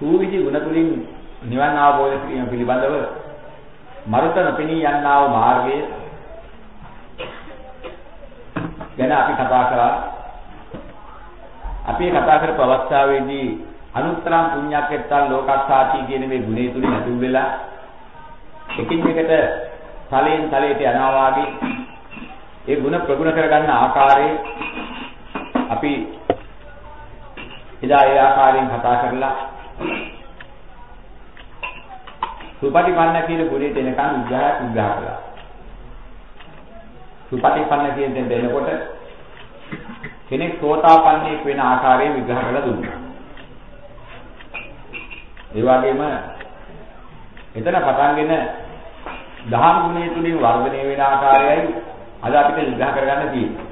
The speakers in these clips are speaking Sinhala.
සූවිසි ගුණ තුලින් නිවන් අවබෝධ කිරීම පිළිබඳව මරුත නොපෙනී යන්නා වූ මාර්ගය ගැන අපි කතා කරා. අපි කතා කරපු අවස්ථාවේදී අනුත්තරම් පුණ්‍යක්කෙත්තන් ලෝකස්සාති කියන මේ ගුණය තුලින් ඇතුල් වෙලා එකින් එකට තලයෙන් තලයට යනවා වාගේ ඒ ගුණ ප්‍රගුණ කරගන්න ආකාරයේ අපි එදා ඒ ආකාරයෙන් කතා කරලා සුපටිපන්න කියන ගුණයට එනකන් විග්‍රහ විග්‍රහ කළා. සුපටිපන්න කියන දෙන්න එනකොට කෙනෙක් සෝතාපන්නෙක් වෙන ආකාරයෙන් විග්‍රහ කරලා දුන්නා. ඒ වගේම එතන පටන්ගෙන දහම් ගුණය තුලින් වර්ධනය වෙන ආකාරයයි අද අපිට විග්‍රහ කරගන්න තියෙන්නේ.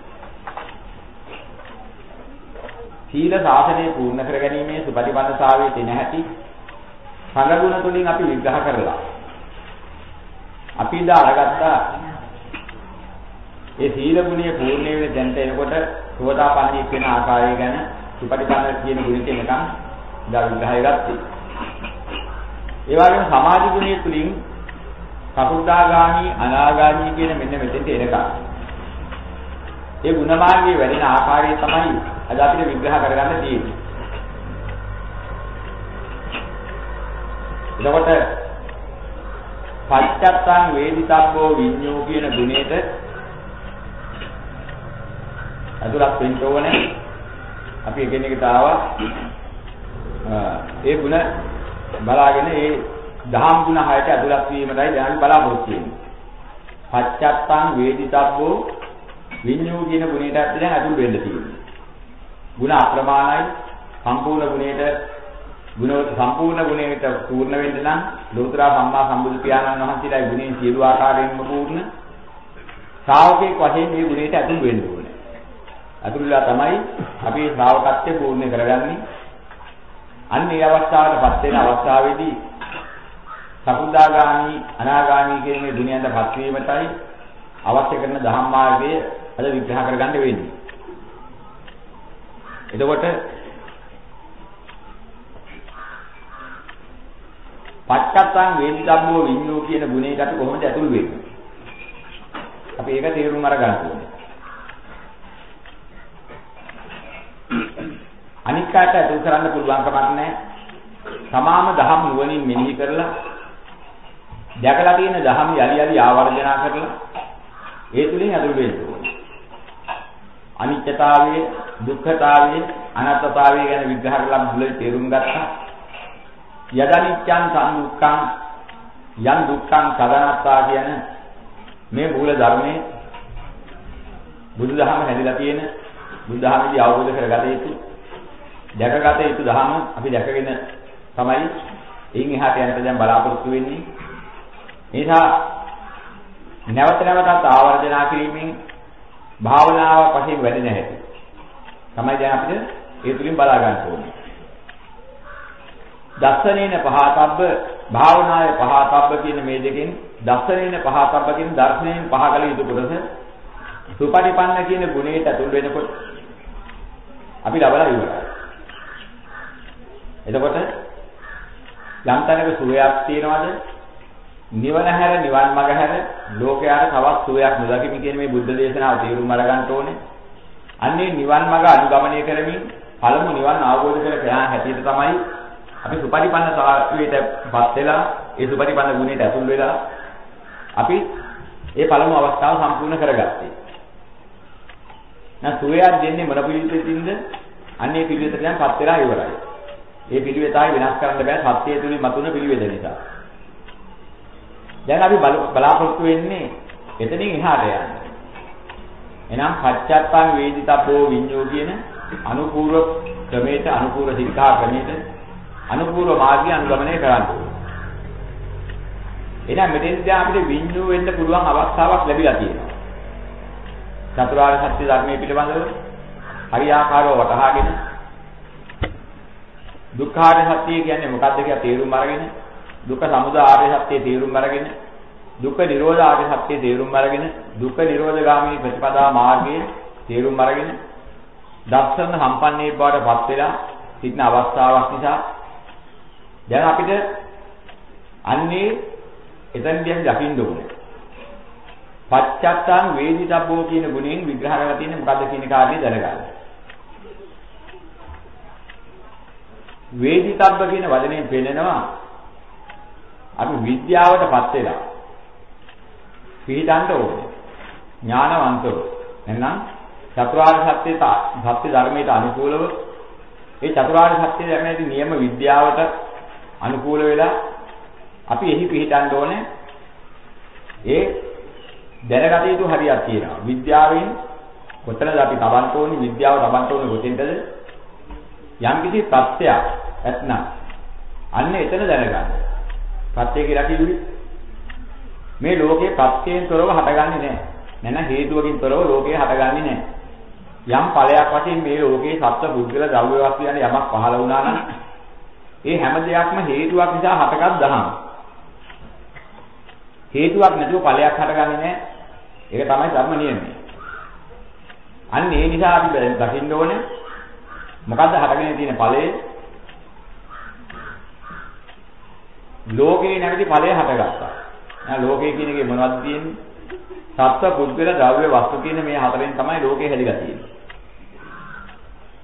සීල සාසනය පූර්ණ කරගැනීමේ සුපටිපන්නතාවයේ තියෙන හැටි සංගුණ තුලින් අපි විග්‍රහ කරලා අපි ඉඳ අරගත්තා ඒ සීල ගුණය පූර්ණ වෙන දැනට එනකොට සෝදාපන්නී වෙන ආකාරය ගැන සුපටිපන්න කියන ගුණෙට එනකම් දා විග්‍රහය ගත්තේ. ඒ වගේම සමාධි ගුණය තුලින් සකුදාගාමි අනාගාමි කියන මෙන්න මෙතෙන්ට එනකම් ඒ ගුණ මාර්ගයේ වැඩෙන ආකාරය තමයි අද අපිට විග්‍රහ කරගන්න තියෙන්නේ. එතකොට පච්චත්තං වේදිතබ්බෝ විඤ්ඤෝ කියන ගුණයට අදුරක් වෙන්න ඕනේ. අපි එකින් එකට ආවා. ඒ ගුණ බලාගෙන ඒ දහම් ගුණ හයට අදුරක් වීමටයි දැන් බලාපොරොත්තු වෙන්නේ. පච්චත්තං වේදිතබ්බෝ විඤ්ඤෝ කියන ගුණයට දැන් අදුල් වෙන්න තියෙන්නේ. ගුණ අප්‍රමාණයි සම්පූර්ණ ගුණයට ගුණ සම්පූර්ණ ගුණයට පූර්ණ වෙන්න නම් ලෝතර සම්මා සම්බුදු පියාණන් වහන්සේලායි ගුණේ සියලු ආකාරයෙන්ම පූර්ණ ශ්‍රාවකෙක් වශයෙන් මේ ගුණයට ඇතුල් වෙන්න ඕනේ. ඇතුල්ලා තමයි අපි ශ්‍රාවකත්වය පූර්ණ කරගන්නේ. අන්න ඒ අවස්ථාවටපත් වෙන අවස්ථාවේදී සකුදාගාමි අනාගාමි කියන මේ දුනියන්ටපත් වීමටයි අවශ්‍ය කරන ධම්ම මාර්ගය අද විග්‍රහ කරගන්න වෙන්නේ. එතකොට පච්චත්තං වේදිතබ්බෝ විඤ්ඤෝ කියන ගුණයකට අපි කොහොමද ඇතුල් වෙන්නේ? අපි ඒක තේරුම් අරගන්න ඕනේ. අනික් කාට ඇතුල් කරන්න පුළුවන් කමක් නැහැ. තමාම දහම් නුවණින් මෙනෙහි කරලා දැකලා තියෙන දහම් යලි යලි ආවර්ජනා කරලා ඒ තුලින් ඇතුල් වෙන්න ඕනේ. අනිත්‍යතාවය, දුක්ඛතාවය, අනාත්මතාවය ගැන විග්‍රහ කරලා මුලින් තේරුම් ගත්තා. යදනිච්ඡං සම්දුක්ඛං යන් දුක්ඛං සදනත්තා කියන මේ මූල ධර්මයේ බුදුදහම හැදිලා තියෙන බුදුදහමේදී අවබෝධ කරගත යුතු දැකගත යුතු ධර්ම අපි දැකගෙන තමයි එයින් එහාට යන්න දැන් බලාපොරොත්තු වෙන්නේ. ඒ නිසා නැවත නැවතත් ආවර්ජනා කිරීමෙන් භාවනාව පස්සේ වැඩෙන හැටි. තමයි දැන් අපිට ඒ තුලින් බලා ගන්න ඕනේ. දස්සනේන පහතබ්බ භාවනාය පහතබ්බ කියන මේ දෙකෙන් දස්සනේන පහතබ්බ කියන දර්ශනයෙන් පහකල යුතු කොටස සුපටිපන්න කියන ගුණයට ඇතුල් වෙනකොට අපි ලබලා ඉවරයි. එතකොට යම් තැනක සුවයක් තියනවාද නිවන හැර නිවන් මඟ හැර ලෝකයාට තවත් සුවයක් නොදකිමි කියන මේ බුද්ධ දේශනාව තේරුම් අරගන්න ඕනේ. අන්නේ නිවන් මඟ අනුගමනය කරමින් පළමු නිවන් අවබෝධ කර ගන්න හැටියට තමයි අපි සුපටිපන්න සාවියටපත් වෙලා ඒ සුපටිපන්න ගුණයට ඇතුල් වෙලා අපි ඒ පළමු අවස්ථාව සම්පූර්ණ කරගත්තේ. නැත්නම් සුවයක් දෙන්නේ මොන පිළිවෙතින්ද? අන්නේ පිළිවෙතට දැන්පත් වෙලා ඉවරයි. ඒ පිළිවෙතයි වෙනස් කරන්න බෑ සත්‍යය තුලින් මතුන පිළිවෙත නිසා. දැන් අපි බලාපොරොත්තු වෙන්නේ එතනින් එහාට යන්න. එනම් පච්චත්තං වේදිතබ්බෝ විඤ්ඤෝ කියන අනුපූර්ව ක්‍රමයට අනුපූර්ව සික්ඛා ක්‍රමයට අනුපූර්ව මාර්ගය අනුගමනය කරන්න ඕනේ. එහෙනම් මෙතෙන්දී අපිට විඤ්ඤෝ වෙන්න පුළුවන් අවස්ථාවක් ලැබිලා තියෙනවා. චතුරාර්ය සත්‍ය ධර්මයේ පිළිබඳව හරියාකාරව වටහාගෙන දුක්ඛාරය සත්‍ය කියන්නේ මොකක්ද කියලා තේරුම් අරගෙන දුක්ඛ සමුදය ආර්ය සත්‍ය තේරුම් අරගෙන දුක්ඛ නිරෝධ ආර්ය සත්‍ය තේරුම් අරගෙන දුක්ඛ නිරෝධ ගාමී ප්‍රතිපදා මාර්ගයේ තේරුම් අරගෙන දර්ශන සම්පන්නේ බවට පත් වෙලා සිටින අවස්ථාවක් නිසා දැන් අපිට අන්නේ එතනදී අපි දකින්න ඕනේ. පච්චත්තං වේදිතබ්බෝ කියන ගුණයෙන් විග්‍රහ කරලා තියෙන්නේ මොකද්ද කියන කාරණේ දැනගන්න. වේදිතබ්බ කියන වචනයෙන් පෙන්නනවා අපි විද්‍යාවටපත් වෙලා පිළිදන්න ඕනේ. ඥානවන්තව. එහෙනම් චතුරාර්ය සත්‍ය සත්‍ය ධර්මයට අනුකූලව ඒ චතුරාර්ය සත්‍ය ධර්මයේ නියම විද්‍යාවට අනුකූල වෙලා අපි එහි පිළිදන්න ඕනේ. ඒ දැනගත යුතු හරියක් තියෙනවා. විද්‍යාවෙන් කොතනද අපි තබන්න ඕනේ විද්‍යාව තබන්න ඕනේ කොතෙන්ද? යම්කිසි ප්‍රත්‍යක් ඇත්නම් අන්න එතන දැනගන්න. ප්‍රත්‍ය කියලා කිව්වේ මේ ලෝකේ ප්‍රත්‍යයෙන් තොරව හටගන්නේ නැහැ. නැත්නම් හේතුවකින් තොරව ලෝකේ හටගන්නේ නැහැ. යම් ඵලයක් වශයෙන් මේ ලෝකේ සත්ත්ව පුද්ගල ද්‍රව්‍ය වස්තු යන යමක් පහළ වුණා නම් ඒ හැම දෙයක්ම හේතුවක් නිසා හටගත් දහම. හේතුවක් නැතුව ඵලයක් හටගන්නේ නැහැ. ඒක තමයි ධර්ම නියමය. අන්න ඒ නිසා අපි දකින්න ඕනේ මොකද්ද හටගෙන තියෙන ඵලය? ලෝකේ නැමැති ඵලය හටගත්තා. එහෙනම් ලෝකේ කියන එකේ මොනවද තියෙන්නේ? සත්ත්ව පුද්ගල ද්‍රව්‍ය වස්තු කියන මේ හතරෙන් තමයි ලෝකේ හැදිලා තියෙන්නේ.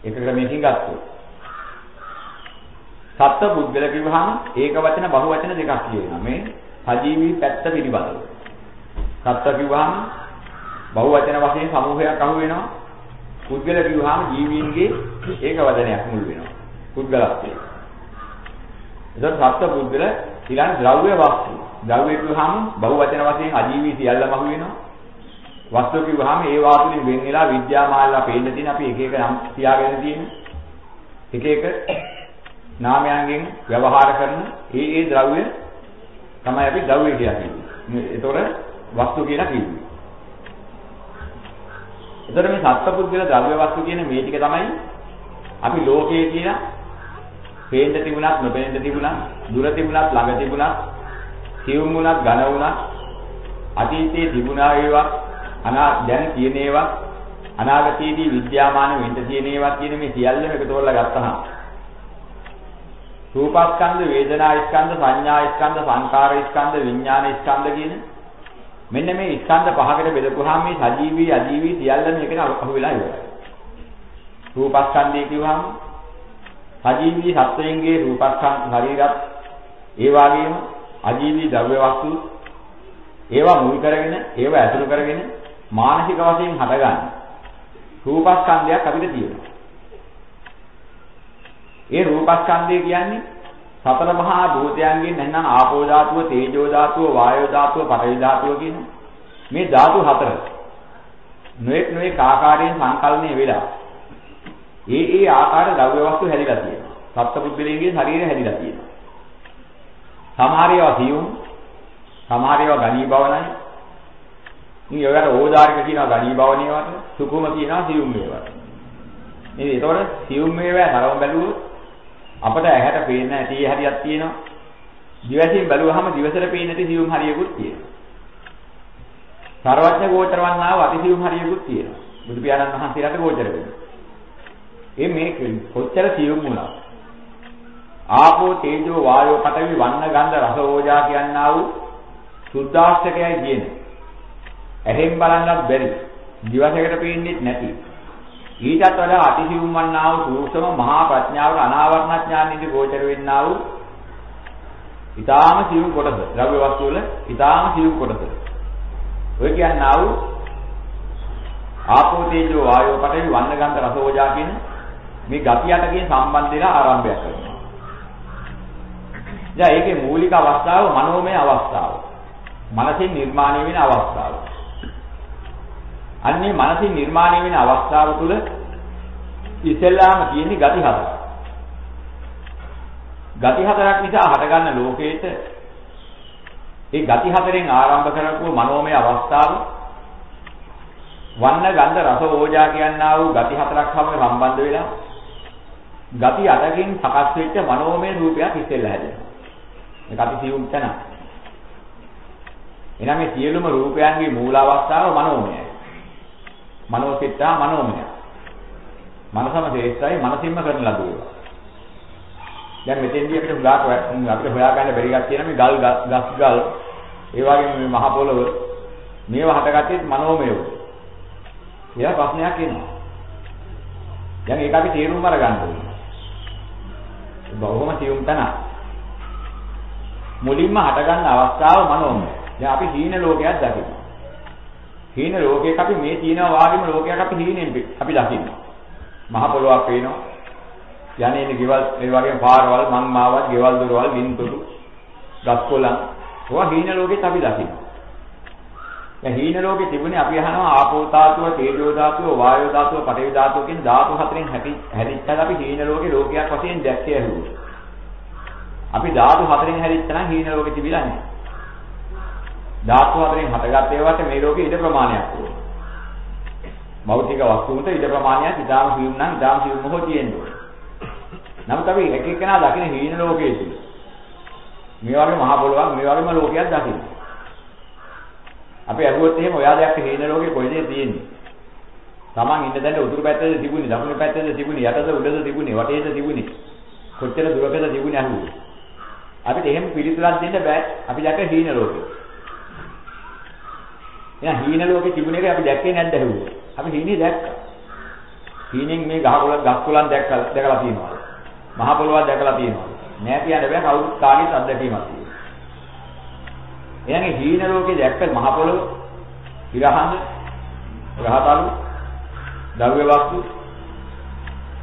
එක ක්‍රමයකින් ගත්තොත්. සත්ත්ව පුද්ගල කිව්වහම ඒක වචන බහු වචන දෙකක් කියනවා. මේ සජීවී පැත්ත පිළිබඳව. සත්ත්ව කිව්වහම බහු වචන වශයෙන් සමූහයක් අහු වෙනවා. පුද්ගල කිව්වහම ජීවීන්ගේ ඒක වචනයක් මුල් වෙනවා. පුද්ගලත්වය. එතකොට සත්ත්ව පුද්ගල ඊළඟ ද්‍රව්‍ය වස්තු. ද්‍රව්‍ය කිව්වහම බහු වචන වශයෙන් අජීවී සියල්ලම අහු වෙනවා. වස්තු කිව්වහම ඒ වාතුලින් වෙන් වෙලා විද්‍යාමානලා පේන්න තියෙන අපි එක එක නම් තියාගෙන තියෙන එක එක නාමයන්ගෙන් ව්‍යවහාර කරන ඒ ඒ ද්‍රව්‍ය තමයි අපි ද්‍රව්‍ය කියලා කියන්නේ. ඒතොර වස්තු කියලා කියන්නේ. ඒතර මේ සත්පුද්ගල ද්‍රව්‍ය වස්තු කියන මේ ටික තමයි අපි ලෝකයේ කියන පේන්න තිබුණත් නොපේන්න තිබුණත් දුර තිබුණත් ළඟ තිබුණත් සියුම් වුණත් ඝන වුණත් අතීතයේ තිබුණා ඒවා අනා දැන් තියෙන ඒවා අනාගතයේදී විද්‍යාමාන වෙන්න තියෙන ඒවා කියන මේ සියල්ලම එකතු කරලා ගත්තහම රූපස්කන්ධ වේදනා ස්කන්ධ සංඥා ස්කන්ධ සංකාර ස්කන්ධ විඥාන ස්කන්ධ කියන මෙන්න මේ ස්කන්ධ පහකට බෙදපුවාම මේ සජීවී අජීවී සියල්ලම එකට අහු වෙලා ඉවරයි. රූපස්කන්ධය කිව්වහම සජීවී සත්වයන්ගේ රූපස්කන්ධ ශරීරත් ඒ වගේම අජීවී ද්‍රව්‍ය වස්තු ඒවා මුල් කරගෙන ඒවා ඇතුළු කරගෙන මානසික වශයෙන් හටගන්න රූපස්කන්ධයක් අපිට තියෙනවා. ඒ රූපස්කන්ධය කියන්නේ සතර මහා භූතයන්ගෙන් නැත්නම් ආපෝ ධාතුව, තේජෝ ධාතුව, වායෝ ධාතුව, පඨවි ධාතුව කියන මේ ධාතු හතර. නොඑක් නොඑක් ආකාරයෙන් සංකල්පණය වෙලා ඒ ඒ ආකාර ද්‍රව්‍ය වස්තු හැදිලා තියෙනවා. සත්පුද්ගලයන්ගේ ශරීරය හැදිලා තියෙනවා. සමහර ඒවා සියුම්, සමහර ඒවා ගණී භවනයි. ඉතින් ඒවට ඕදාරික කියනවා ගණී භවනියවට, සුකුම කියනවා සියුම් මේවට. නේද? ඒතකොට සියුම් මේවා තරම බැලුවොත් අපට ඇහැට පේන්න ඇති හරියක් තියෙනවා. දිවසින් බැලුවහම දිවසට පේන්නේ නැති සියුම් හරියකුත් තියෙනවා. සර්වඥ ගෝචර වන්නා වූ අතිසියුම් හරියකුත් තියෙනවා. බුදු පියාණන් වහන්සේලාට ගෝචර වෙනවා. ඒ මේ කොච්චර සියුම් වුණා. ආපෝ තේජෝ වායෝ පඨවි වන්න ගන්ධ රස ඕජා කියනා වූ සුද්ධාස්තකයයි කියන්නේ. ඇහෙන් බලන්නත් බැරි. දිවසකට පේන්නේ නැති. ඊටත් වඩා අතිසිවුම් වන්නා වූ සූක්ෂම මහා ප්‍රඥාවට අනාවරණ ඥානෙදි ගෝචර වෙන්නා වූ ඊටාම සිවුම් කොටස ද්‍රව්‍ය වස්තු වල ඊටාම සිවුම් කොටස ඔය කියන්නා වූ ආපෝ තේජෝ වායෝ පඨවි වන්න ගන්ධ රස ඕජා කියන මේ ගති යටකින් සම්බන්ධ වෙලා ආරම්භයක් කරනවා. දැන් ඒකේ මූලික අවස්ථාව මනෝමය අවස්ථාව. මනසින් නිර්මාණය වෙන අවස්ථාව. අන්නේ මනසින් නිර්මාණය වෙන අවස්ථාව තුළ ඉස්සෙල්ලාම තියෙන්නේ ගති හතරක්. ගති හතරක් නිසා හටගන්න ලෝකේට ඒ ගති හතරෙන් ආරම්භ කරපුව මනෝමය අවස්ථාව වන්න ගන්ධ රස ඕජා කියනා වූ ගති හතරක් හැම සම්බන්ධ වෙලා ගති අටකින් සකස් වෙච්ච මනෝමය රූපයක් ඉස්සෙල්ලා හැදෙනවා. මේක අපි සියුම් තැන. එනනම් මේ සියලුම රූපයන්ගේ මූල අවස්ථාව මනෝමයයි. මනෝසිතා මනෝමය. මනසම ශ්‍රේෂ්ඨයි මනසින්ම කරන ලද ඒවා. දැන් මෙතෙන්දී අපිට හුඟක් අපිට හොයාගන්න බැරි එකක් තියෙනවා මේ ගල් ගස් ගල් ඒ වගේම මේ මහ පොළව මේවා හටගත්තේ මනෝමයව. කියලා ප්‍රශ්නයක් එනවා. දැන් ඒක අපි තේරුම් අරගන්න ඕනේ. බොහොම සියුම් තැන. මුලින්ම හටගන්න අවස්ථාව මනෝමය. දැන් අපි හීන ලෝකයක් දකිනවා. හීන ලෝකයක අපි මේ තියෙනවා වාගේම ලෝකයක් අපි හීනෙන් අපි දකිනවා. මහ පොළොවක් පේනවා. යන්නේ ගෙවල් ඒ වගේම පාරවල් මං මාවත් ගෙවල් දොරවල් වින්තුරු ගස්කොලන් ඔවා හීන ලෝකෙත් අපි දකිනවා. දැන් හීන ලෝකේ තිබුණේ අපි අහනවා ආපෝ ධාතුව, තේජෝ ධාතුව, වායෝ ධාතුව, පඨවි ධාතුව කියන ධාතු හතරෙන් හැටි හැදිච්චාද අපි හීන ලෝකේ ලෝකයක් වශයෙන් දැක්කේ ඇහුවා. අපි ධාතු හතරෙන් හැදිච්ච නම් හීන ලෝකෙ තිබිලා නැහැ. ධාතු හතරෙන් හටගත් ඒවාට මේ ලෝකේ ඉඩ ප්‍රමාණයක් ඕනේ. භෞතික වස්තුන්ට ඉඩ ප්‍රමාණයක් ඉතාම සියුම් නම් ඉතාම සියුම් හෝ තියෙන්නේ. නමුත් අපි එක එකනා දකින හීන ලෝකයේ තුල මේ වගේ මහ පොළොවක් මේ වගේම ලෝකයක් දකින්න. අපි අහුවොත් එහෙම ඔයා දැක්ක හීන ලෝකේ කොයිද තියෙන්නේ? Taman ඉන්න දැන උතුරු පැත්තේ තිබුණේ, දකුණු පැත්තේ තිබුණේ, යටද උඩද තිබුණේ, වටේද තිබුණේ. කොච්චර දුරකද තිබුණේ අහුවේ. අපිට එහෙම පිළිතුරක් දෙන්න බෑ. අපි දැක්ක හීන ලෝකේ. එහෙනම් හීන ලෝකේ තිබුණ එක අපි දැක්කේ නැද්ද අහුවේ? අපි හීනේ දැක්කා. හීනෙන් මේ ගහකොළ ගස්කොළන් දැක්කලා දැකලා තියෙනවා. මහ පොළොවක් දැකලා තියෙනවා. නෑ කියන්න බෑ කවුරුත් කාගෙත් අත්දැකීමක් තියෙනවා. එයාගේ හීන ලෝකේ දැක්ක මහ පොළොව, ඉරහඳ, ග්‍රහතලු, ද්‍රව්‍ය වස්තු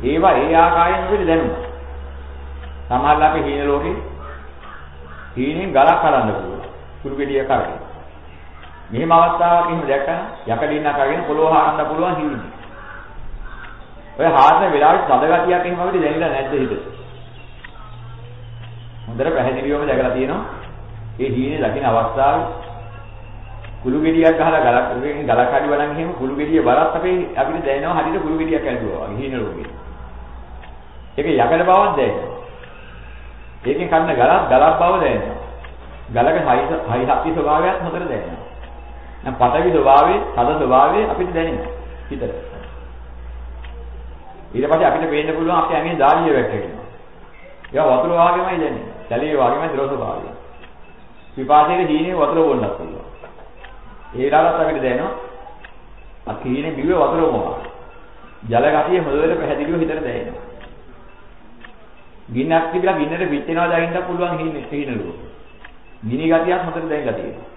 ඒවා ඒ ආකාරයෙන් අපිට දැනුණා. සමහරවිට අපි හීන ලෝකේ හීනෙන් ගලක් හදන්න පුළුවන්. කුරු ගෙඩිය කරගෙන. මෙහෙම අවස්ථාවක් එහෙම දැක්කම යකඩින්නක් අරගෙන පොළොව හරන්න පුළුවන් හීනෙ. ඔය හාරන වෙලාවට තද ගතියක් එහෙම අපිට දැනෙලා නැද්ද හිතේ? හොඳට පැහැදිලිවම දැකලා තියෙනවා. ඒ හීනේ දකින්න අවස්ථාවේ කුළු ගෙඩියක් ගහලා ගලක් උගෙන් ගලක් හරි වරන් එහෙම කුළු ගෙඩිය බලත් අපේ අපිට දැනෙනවා හරියට කුළු ගෙඩියක් ඇදුවා වගේ හීන රෝගේ. ඒක යකඩ බවක් දැනෙනවා. ඒකෙන් කන්න ගලක් ගලක් බව දැනෙනවා. ගලක හයි හයි හප්පි ස්වභාවයත් හොඳට දැනෙනවා. දැන් පටවි ස්වභාවයේ, තද ස්වභාවයේ අපිට දැනෙනවා හිතට. ඊට පස්සේ අපිට පේන්න පුළුවන් අපේ ඇඟේ දාඩිය වැක්කෙනවා. ඒවා වතුර වාගේමයි දැනෙන්නේ. සැලේ වාගේමයි ද්‍රව ස්වභාවය. විපාකයේ හීනේ වතුර බොන්නත් පුළුවන්. ඒ වෙලාවට අපිට දැනෙනවා අපි හීනේ බිව්වේ වතුර මොනවා. ජල ගතිය හොඳට පැහැදිලිව හිතට දැනෙනවා. ගින්නක් තිබිලා ගින්නට පිච්චෙනවා දැනෙන්න පුළුවන් හීනේ හීනලුව. ගිනි ගතියක් හොඳට දැනගලා තියෙනවා.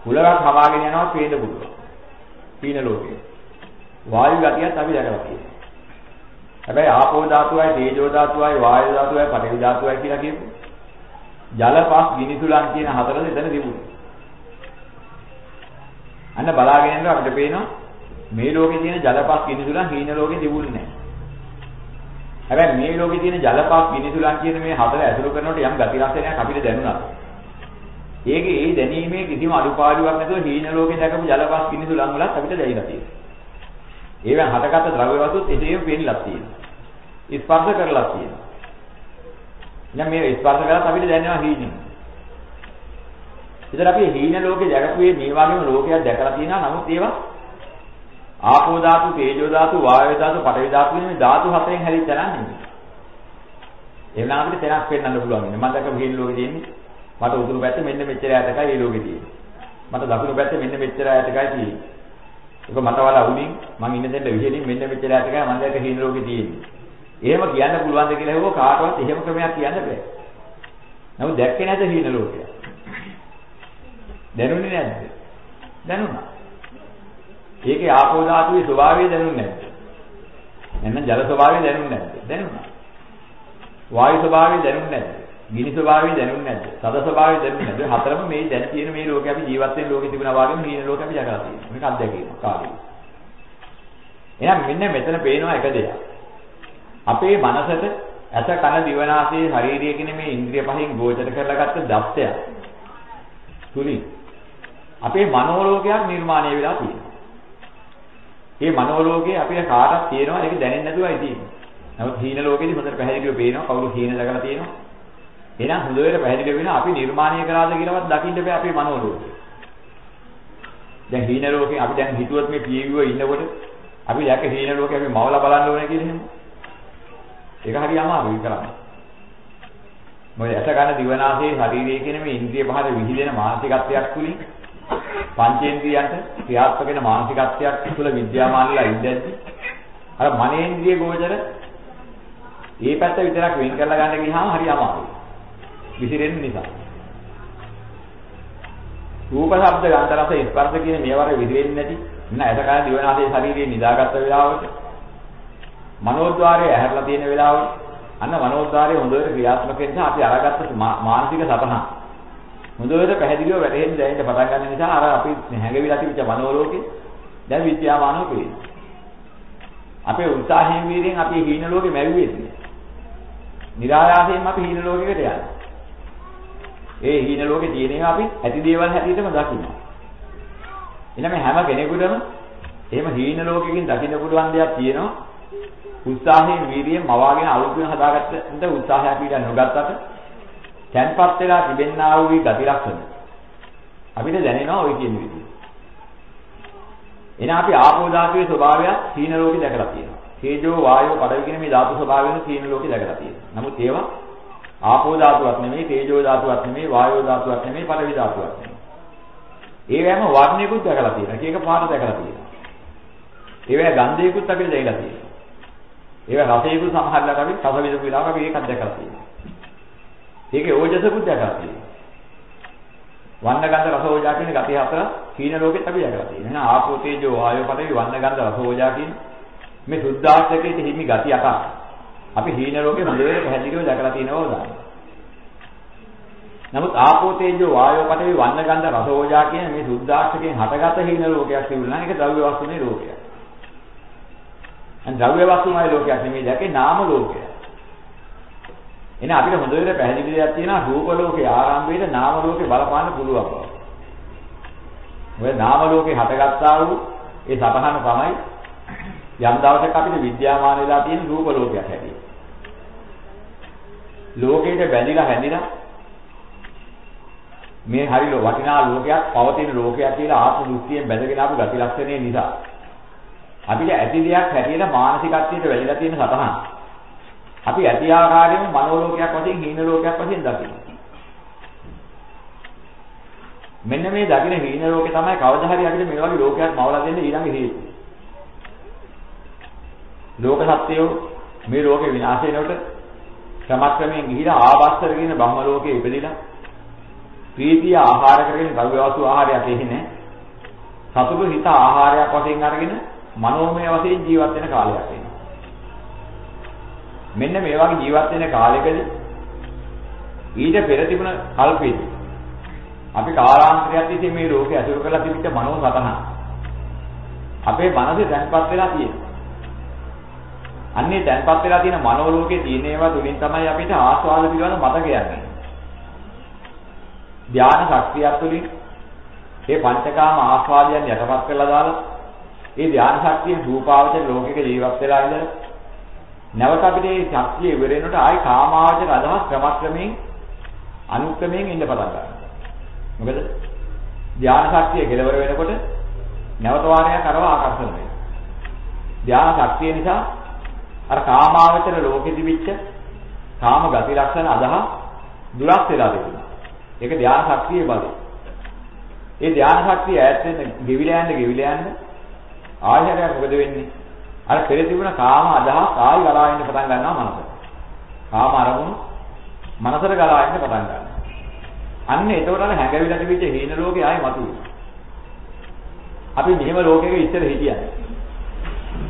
කුලයක් හමාගෙන යනවා පේන්න පුළුවන්. හීන ලෝකේ. වායු ගතියත් අපි දැකලා තියෙනවා. හැබැයි ආපෝ ධාතුවයි තේජෝ ධාතුවයි වායු ධාතුවයි පඨවි ධාතුවයි කියලා කියපු ජලපස් ගිනිසුලන් කියන හතරද එතන තිබුණේ. අන්න බලාගෙන ඉන්නකොට අපිට පේනවා මේ ලෝකේ තියෙන ජලපස් ගිනිසුලන් හීන ලෝකේ තිබුණේ නැහැ. හැබැයි මේ ලෝකේ තියෙන ජලපස් ගිනිසුලන් කියන මේ හතර ඇසුරු කරනකොට යම් ගති ලක්ෂණයක් අපිට දැනුණා. ඒකේ ඒ දැනීමේ කිසිම අඩුපාඩුවක් නැතුව හීන ලෝකේ දැකපු ජලපස් ගිනිසුලන් වලත් අපිට දැනෙලා තියෙනවා. ඒවෙන් හටගත්ත ද්‍රව්‍ය වස්තුත් එසේම පේන්නලා තියෙනවා. ස්පර්ශ කරලා තියෙනවා. දැන් මේ ස්පර්ශ කරලා අපිට දැනෙනවා හීනෙන්. ඉතින් අපි හීන ලෝකේ දැකපුවේ මේ වගේම ලෝකයක් දැකලා තියෙනවා. නමුත් ඒවා ආපෝ ධාතු, තේජෝ ධාතු, වායෝ ධාතු, පඨවි ධාතු කියන මේ ධාතු හතරෙන් හැදිච්ච තරන්නේ. එහෙනම් අපිට තැනක් පෙන්වන්න පුළුවන්. මම දැක්ක හීන ලෝකේ තියෙන්නේ මට උතුරු පැත්තේ මෙන්න මෙච්චර ඈතකයි මේ ලෝකේ තියෙන්නේ. මට දකුණු පැත්තේ මෙන්න මෙච්චර ඈතකයි තියෙන්නේ. ඒක මට වඩා උඩින් මං ඉන්න දෙන්න විහෙලින් මෙන්න මෙච්චර ඈතකයි මම දැක්ක හීන ලෝකේ තියෙන්නේ. එහෙම කියන්න පුළුවන්ද කියලා හෙව්ව කාටවත් එහෙම ක්‍රමයක් කියන්න බෑ. නමුත් දැක්කේ නැද හීන ලෝකය? දැනුනේ නැද්ද? දැනුණා. ඒකේ ආපෝ ධාතුවේ ස්වභාවය දැනුන්නේ නැද්ද? එහෙනම් ජල ස්වභාවය දැනුන්නේ නැද්ද? දැනුණා. වායු ස්වභාවය දැනුන්නේ නැද්ද? ගිනි ස්වභාවය දැනුන්නේ නැද්ද? සද ස්වභාවය දැනුන්නේ නැද්ද? හතරම මේ දැන් තියෙන මේ ලෝකේ අපි ජීවත් වෙන ලෝකේ තිබුණා වගේම හීන ලෝකේ අපි ජගලා තියෙනවා. මේක අත්දැකීම කාර්යය. එහෙනම් මෙන්න මෙතන පේනවා එක දෙයක්. අපේ මනසට ඇස කන දිවනාසය ශරීරය කියන මේ ඉන්ද්‍රිය පහෙන් ගෝචර කරලා ගත්ත දත්තය තුලින් අපේ මනෝලෝකයක් නිර්මාණය වෙලා තියෙනවා. මේ මනෝලෝකයේ අපිට කාටවත් තියෙනවා ඒක දැනෙන්නේ නැතුවයි තියෙන්නේ. නමුත් හීන ලෝකෙදි හොඳට පැහැදිලිව පේනවා කවුරු හීන දැකලා තියෙනවා. එහෙනම් හොඳට පැහැදිලි වෙනවා අපි නිර්මාණය කරාද කියලාවත් දකින්න බෑ අපේ මනෝලෝකය. දැන් හීන ලෝකේ අපි දැන් හිතුවත් මේ පියවිව ඉන්නකොට අපි දැක හීන ලෝකේ අපි මවලා බලන්න ඕනේ කියලා එහෙම. ඒක හරි අමාරුයි කරන්න. මොකද ඇස ගන්න දිවනාසයේ ශරීරයේ කියන මේ ඉන්ද්‍රිය පහර විහිදෙන මානසිකත්වයක් තුලින් පංචේන්ද්‍රියන්ට ක්‍රියාත්මක වෙන මානසිකත්වයක් තුළ විද්‍යාමානලා ඉඳද්දි අර මනේන්ද්‍රිය ගෝචර ඒ පැත්ත විතරක් වෙන් කරලා ගන්න ගියාම හරි අමාරුයි. විසිරෙන්න නිසා. රූප ශබ්ද ගන්ධ රස ස්පර්ශ කියන මේවර විදිරෙන්නේ නැති නෑ ඇස කන දිවනාසයේ ශරීරයේ නිදාගත්ත වෙලාවට මනෝද්වාරයේ ඇහැරලා තියෙන වෙලාවට අන්න මනෝද්වාරයේ හොඳට ක්‍රියාත්මක වෙන නිසා අපි අරගත්ත මානසික සතහන හොඳට පැහැදිලිව වැටහෙන්න දැනෙන්න පටන් ගන්න නිසා අර අපි හැඟවිලා තිබිච්ච මනෝලෝකේ දැන් විද්‍යාමානව පේනවා. අපේ උත්සාහයෙන් වීර්යෙන් අපි හීන ලෝකේ මැරුවේ නෑ. નિરાයාසයෙන්ම අපි හීන ලෝකෙකට යනවා. ඒ හීන ලෝකේ තියෙන අපි ඇති දේවල් හැටියටම දකිනවා. එනම හැම කෙනෙකුටම එහෙම හීන ලෝකෙකින් දකින්න පුළුවන් දෙයක් තියෙනවා. උත්සාහයෙන් වීර්යයෙන් මවාගෙන අලුත් වෙන හදාගත්තට උත්සාහයක් පිළිගන්න නොගත්තට තැන්පත් වෙලා තිබෙන්නා වූ ගති ලක්ෂණ අපිට දැනෙනවා ওই කියන විදිහට. එන අපි ආපෝ ධාතුවේ ස්වභාවය හීන ලෝකේ දැකලා තියෙනවා. තේජෝ වායෝ පඩවි කියන මේ ධාතු ස්වභාවයෙන් හීන ලෝකේ දැකලා තියෙනවා. නමුත් ඒවා ආපෝ ධාතුවක් නෙමෙයි, තේජෝ ධාතුවක් නෙමෙයි, වායෝ ධාතුවක් නෙමෙයි, පඩවි ධාතුවක් නෙමෙයි. ඒවැම වර්ණයකුත් දැකලා තියෙනවා. එක එක පාට දැකලා තියෙනවා. ඒවැ ගන්ධයකුත් අපිට දැකලා තියෙනවා. ඒවා රසයකුත් සමහරවිට අපි රස විඳපු වෙලාවක අපි ඒකත් දැකලා තියෙනවා. ඒකේ ඕජසකුත් දැකලා තියෙනවා. වන්න ගන්ධ රස ඕජා කියන ගති හතර හීන ලෝකෙත් අපි දැකලා තියෙනවා. එහෙනම් ආපෝ තේජෝ වායෝ පඨවි වන්න ගන්ධ රස ඕජා කියන මේ සුද්ධාස්තකයේ හිමි ගති අට අපි හීන ලෝකේ හොඳට පැහැදිලිව දැකලා තියෙනවා උදාහරණ. නමුත් ආපෝ තේජෝ වායෝ පඨවි වන්න ගන්ධ රස ඕජා කියන මේ සුද්ධාස්තකයෙන් හටගත හීන ලෝකයක් තිබුණා නම් ඒක ද්‍රව්‍ය වස්තුනේ ලෝකයක්. අන් ද්‍රව්‍ය වස්තුමයි ලෝකයක් නෙමෙයි දැකේ නාම ලෝකයක්. එහෙනම් අපිට හොඳට පැහැදිලි දෙයක් තියෙනවා රූප ලෝකේ ආරම්භයේදී නාම ලෝකේ බලපාන්න පුළුවන් බව. ඔය නාම ලෝකේ හටගත්තා වූ ඒ සතහන තමයි යම් දවසක අපිට විද්‍යාමාන වෙලා තියෙන රූප ලෝකයක් හැටියට. ලෝකෙට බැඳිලා හැඳිලා මේ හරි වටිනා ලෝකයක් පවතින ලෝකයක් කියලා ආත්ම දෘෂ්ටියෙන් බැඳගෙන ආපු ගති ලක්ෂණය නිසා අපිට ඇති දෙයක් හැටියට මානසිකත්වයට වැළිලා තියෙන සතහන අපි ඇති ආකාරයෙන්ම මනෝලෝකයක් වශයෙන් හීන ලෝකයක් වශයෙන් දකිනවා. මෙන්න මේ දකින හීන ලෝකේ තමයි කවදා හරි අපිට මේ වගේ ලෝකයක් මවලා දෙන්න ඊළඟ හේතුව. ලෝක සත්‍යය මේ ලෝකේ විනාශ වෙනකොට ක්‍රමක්‍රමයෙන් ගිහිලා ආවස්තර කියන බ්‍රහ්ම ලෝකේ ඉපදිලා ප්‍රීතිය ආහාර කරගෙන ද්‍රව්‍ය වස්තු ආහාරයක් එන්නේ සතුටු හිත ආහාරයක් වශයෙන් අරගෙන මනෝමය වශයෙන් ජීවත් වෙන කාලයක් එනවා. මෙන්න මේ වගේ ජීවත් වෙන කාලෙකදී ඊට පෙර තිබුණ කල්පයේදී අපි කාලාන්තරයක් තිස්සේ මේ ලෝකේ අසුර කරලා තිබිච්ච මනෝ සතහන අපේ මනසේ දැන්පත් වෙලා තියෙනවා. අන්නේ දැන්පත් වෙලා තියෙන මනෝ ලෝකේ තියෙන ඒවා තුලින් තමයි අපිට ආස්වාද පිළිබඳ මතක යන්නේ. ධානා ශක්තිය තුළින් මේ පංචකාම ආස්වාදයන් යටපත් කරලා දාලා ඒ ධානා ශක්තිය රූපාවචර ලෝකයක ජීවත් වෙලා ඉඳලා නැවත අපිට මේ ශක්තිය ඉවර වෙනකොට ආයි කාමාවචර අදහස් ක්‍රමක්‍රමයෙන් අනුක්‍රමයෙන් ඉන්න පටන් ගන්නවා. මොකද ධානා ශක්තිය කෙලවර වෙනකොට නැවත වාරයක් අරව ආකර්ෂණය වෙනවා. ධානා ශක්තිය නිසා අර කාමාවචර ලෝකෙ තිබිච්ච කාම ගති ලක්ෂණ අදහස් දුරස් වෙලා තිබුණා. ඒක ධානා ශක්තියේ බලය. ඒ ධානා ශක්තිය ඈත් වෙන ගෙවිලා යන්න ගෙවිලා යන්න ආයතරයක් මොකද වෙන්නේ? අර පෙර තිබුණ කාම අදහස් ආයි ගලා ඉන්න පටන් ගන්නවා මනසට. කාම අරමුණු මනසට ගලා ඉන්න පටන් ගන්නවා. අන්න එතකොට අර හැඟවිලා තිබිච්ච හීන ලෝකේ ආයි මතුවෙනවා. අපි මෙහෙම ලෝකයක ඉස්සර හිටියා.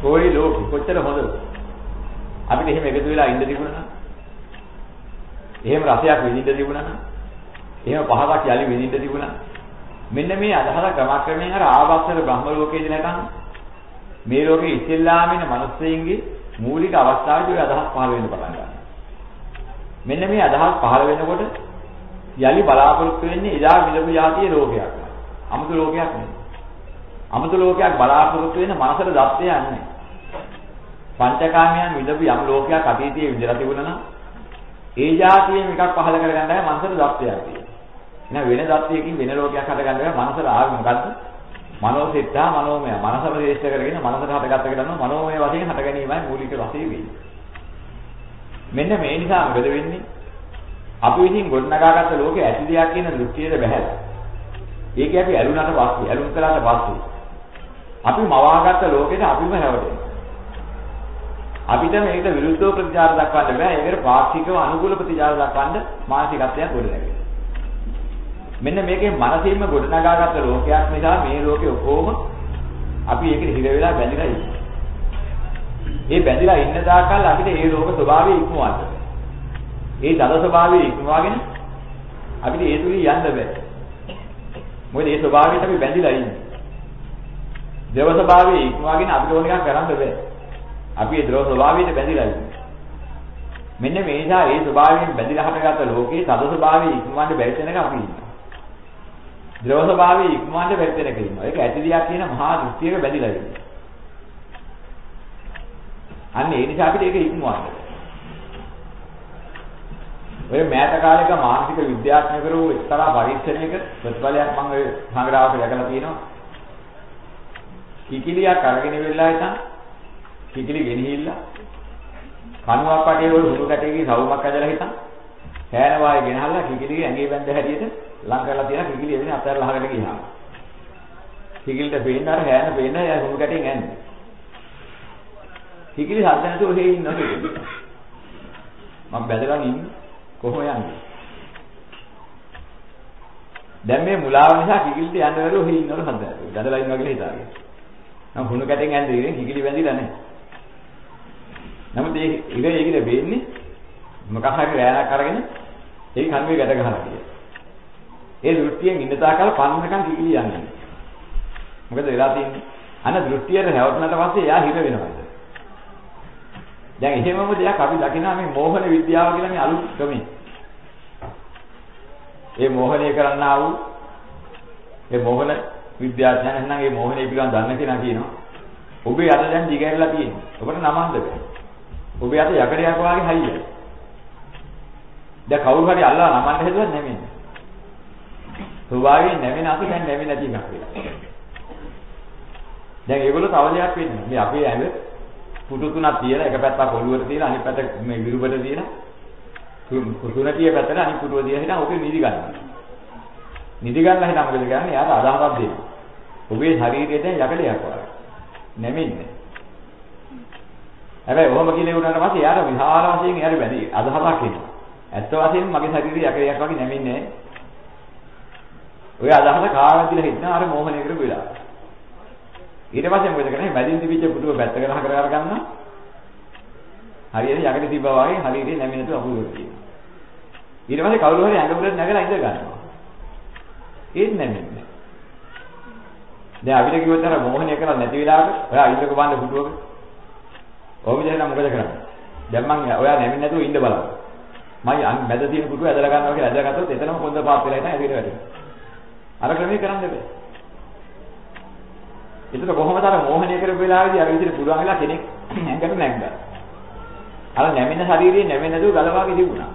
කොයි ලෝක කොච්චර හොඳද? අපිට එහෙම එකතු වෙලා ඉන්න තිබුණා නම් එහෙම රසයක් විඳින්න තිබුණා නම් එහෙම පහසක් යලි විඳින්න තිබුණා මෙන්න මේ අදහස ක්‍රමක්‍රමයෙන් අර ආවස්සර බ්‍රහ්ම ලෝකයේදී නැතනම් මේ ලෝකේ ඉස්සෙල්ලාම ඉන්න මිනිස්සෙයින්ගේ මූලික අවස්ථාවේදී ඔය අදහස් පහළ වෙන්න පටන් ගන්නවා. මෙන්න මේ අදහස් පහළ වෙනකොට යලි බලාපොරොත්තු වෙන්නේ එදා විලපු જાතිය ලෝකයක්. අමුතු ලෝකයක් නෙවෙයි. අමුතු ලෝකයක් බලාපොරොත්තු වෙන මනසට දත්තය යන්නේ. පංචකාමයන් විලපු යම් ලෝකයක් අතීතයේ විඳලා තිබුණා නම් ඒ જાතියෙන් එකක් පහළ කරගන්නයි මනසට දත්තයක් තියෙන්නේ. එහෙනම් වෙන දත්තයකින් වෙන ලෝකයක් හදගන්න බෑ මනසට ආවේ මොකද්ද? මනෝසිතා මනෝමය මනසම ශ්‍රේෂ්ඨ කරගෙන මනසට හටගත්ත කරනවා මනෝමය වශයෙන් හට ගැනීමයි මූලික වශයෙන් වෙන්නේ. මෙන්න මේ නිසා මොකද වෙන්නේ? අපි විසින් ගොඩනගාගත්ත ලෝකේ ඇති දෙයක් කියන දෘෂ්ටියට බහැලා. ඒක අපි ඇලුනට පස්සේ, ඇලුම් කළාට පස්සේ අපි මවාගත්ත ලෝකෙට අපිම හැවටෙනවා. අපිට මේකට විරුද්ධව ප්‍රතිචාර දක්වන්න බෑ. ඒකට පාක්ෂිකව අනුකූල ප්‍රතිචාර දක්වන්න මානසිකත්වයක් ගොඩනැගෙනවා. මෙන්න මේකේ මනසින්ම ගොඩනගාගත්ත ලෝකයක් නිසා මේ ලෝකේ ඔක්කොම අපි ඒකට හිර වෙලා බැඳිලා ඉන්නවා. ඒ බැඳිලා ඉන්න දාකල් අපිට ඒ ලෝක ස්වභාවය ඉක්මවන්න බෑ. ඒ දල ස්වභාවය ඉක්මවාගෙන අපිට ඒ තුලින් යන්න බෑ. මොකද ඒ ස්වභාවයට අපි බැඳිලා ඉන්නේ. දේව ස්වභාවය ඉක්මවාගෙන අපිට ඕන එකක් කරන්න බෑ. අපි ඒ ද්‍රව ස්වභාවයට බැඳිලා ඉන්නේ. මෙන්න මේ නිසා ඒ ස්වභාවයෙන් බැඳිලා හටගත්ත ලෝකේ තද ස්වභාවය ඉක්මවන්න බැරි තැනක අපි ඉන්නවා. ද්‍රව ස්වභාවය ඉක්මවන්න බැරි තැනක ඉන්නවා. ඒක ඇති දෙයක් කියන මහා දෘෂ්ටියක බැඳිලා ඉන්නේ. අන්න ඒ නිසා අපිට ඒක ඉක්මවන්න. ඔය මෑත කාලේක මානසික විද්‍යාඥවරු එක්තරා පරීක්ෂණයක ප්‍රතිඵලයක් මම ඔය සංග්‍රහවක දැකලා තියෙනවා. කිකිලියක් අරගෙන ඉවිල්ලා ඉතින් කිකිලි ගෙනහිල්ලා කණුවක් වටේ වල හුරු කැටේකින් සවුමක් ඇදලා හිටන් කෑන වායේ ගෙනහල්ලා කිකිලිගේ ඇඟේ බැඳ හැටියට ලං කරලා තියෙන කිකිලි එදින අතහැරලා අහකට ගියා. කිකිලිට පේන්න අර හැන පේන්න යා හුරු කැටෙන් ඇන්නේ. කිකිලි හද නැතුව හේ ඉන්නවද මම බැදලා ඉන්නේ කොහොම යන්නේ? දැන් මේ මුලාව නිසා කිකිලිට යන්න බැරුව හේ ඉන්නවලු හදලා බැදලා ඉන්නවා කියලා හිතාගෙන. නම් හුණු කැටෙන් ඇඳ ඉතින් කිකිලි බැඳිලා නැහැ. නමුත් ඒ ඉර ඒකද වෙන්නේ මොකක් හරි රෑනක් අරගෙන ඒ කන්වේ ගැට ගහලා කියලා. ඒ දෘෂ්ටියෙන් ඉන්න තාකල් පන්නකම් කිකිලි යන්නේ මොකද වෙලා තියෙන්නේ අන දෘෂ්ටියට හැවටනට පස්සේ එයා හිර වෙනවා දැන් එහෙමම දෙයක් අපි දකිනවා මේ මෝහන විද්‍යාව කියලා මේ අලුත් ක්‍රමේ. ඒ මෝහනය කරන්නා වූ ඒ මෝහන විද්‍යාඥයන් නම් ඒ මෝහනය පිළිබඳව දන්න කෙනා කියනවා. ඔබේ අත දැන් දිගහැරලා තියෙනවා. ඔබට නමන්න බෑ. ඔබේ අත යකඩයක් වගේ හයියයි. දැන් කවුරු හරි අල්ලලා නමන්න හැදුවත් නැමෙන්නේ. ස්වභාවයෙන් නැමෙන අත දැන් නැමෙන්නේ නැති එකක් වෙලා. දැන් ඒගොල්ලෝ තව දෙයක් වෙන්නේ. මේ අපේ ඇඟ පුටු තුනක් තියලා එක පැත්තක් ඔළුවට තියලා අනිත් පැත්ත මේ විරුබට තියලා තුනටිය පැත්තට අනිත් පුටුව තියලා හිටන් ඔකේ නිදි ගන්නවා. නිදි ගන්නලා හිටන් මොකද කරන්නේ? යාට අදහසක් දෙනවා. ඔබේ ශරීරයේ දැන් යකඩයක් වගේ. නැමෙන්නේ. හැබැයි ඔහොම කියලා උනාට පස්සේ යාට විශාල වශයෙන් යාට බැඳි අදහසක් එනවා. ඇත්ත වශයෙන්ම මගේ ශරීරය යකඩයක් වගේ නැමෙන්නේ නැහැ. ඔය අදහස කාගෙන්ද කියලා හිටන අර මෝහණය කරපු වෙලාව. ඊට පස්සේ මොකද කරන්නේ? මැදින් තිබිච්ච පුටුව පැත්තකට හකර කර ගන්නවා. හරියට යකඩ තිබ්බා වගේ හරියට නැමෙන්නේ නැතුව අහුවෙලා තියෙනවා. ඊට පස්සේ කවුරු හරි ඇඟ උඩට නැගලා ඉඳ ගන්නවා. ඒත් නැමෙන්නේ. දැන් අපිට කිව්වොත් අර මොහොනේ කරලා නැති වෙලාවට ඔයා ඉන්නක බඳ පුටුවක. ඔය විදිහට නම් මොකද කරන්නේ? දැන් මං ඔයා නැමෙන්නේ නැතුව ඉන්න බලන්න. මම මැද තියෙන පුටුව ඇදලා ගන්නවා කියලා ඇදලා ගත්තොත් එතනම කොන්ද පාත් වෙලා ඉතින් ඇවිල්ලා වැටෙනවා. අර ක්‍රමයේ කරන්න බෑ. ඒතර කොහොමද අර මෝහණය කරපු වෙලාවේදී අර විදිහට පුළුවන් වෙලා කෙනෙක් ඇඟට නැග්ගා. අර නැමෙන ශරීරයේ නැමෙන්නේ නැතුව ගලවාගේ තිබුණා.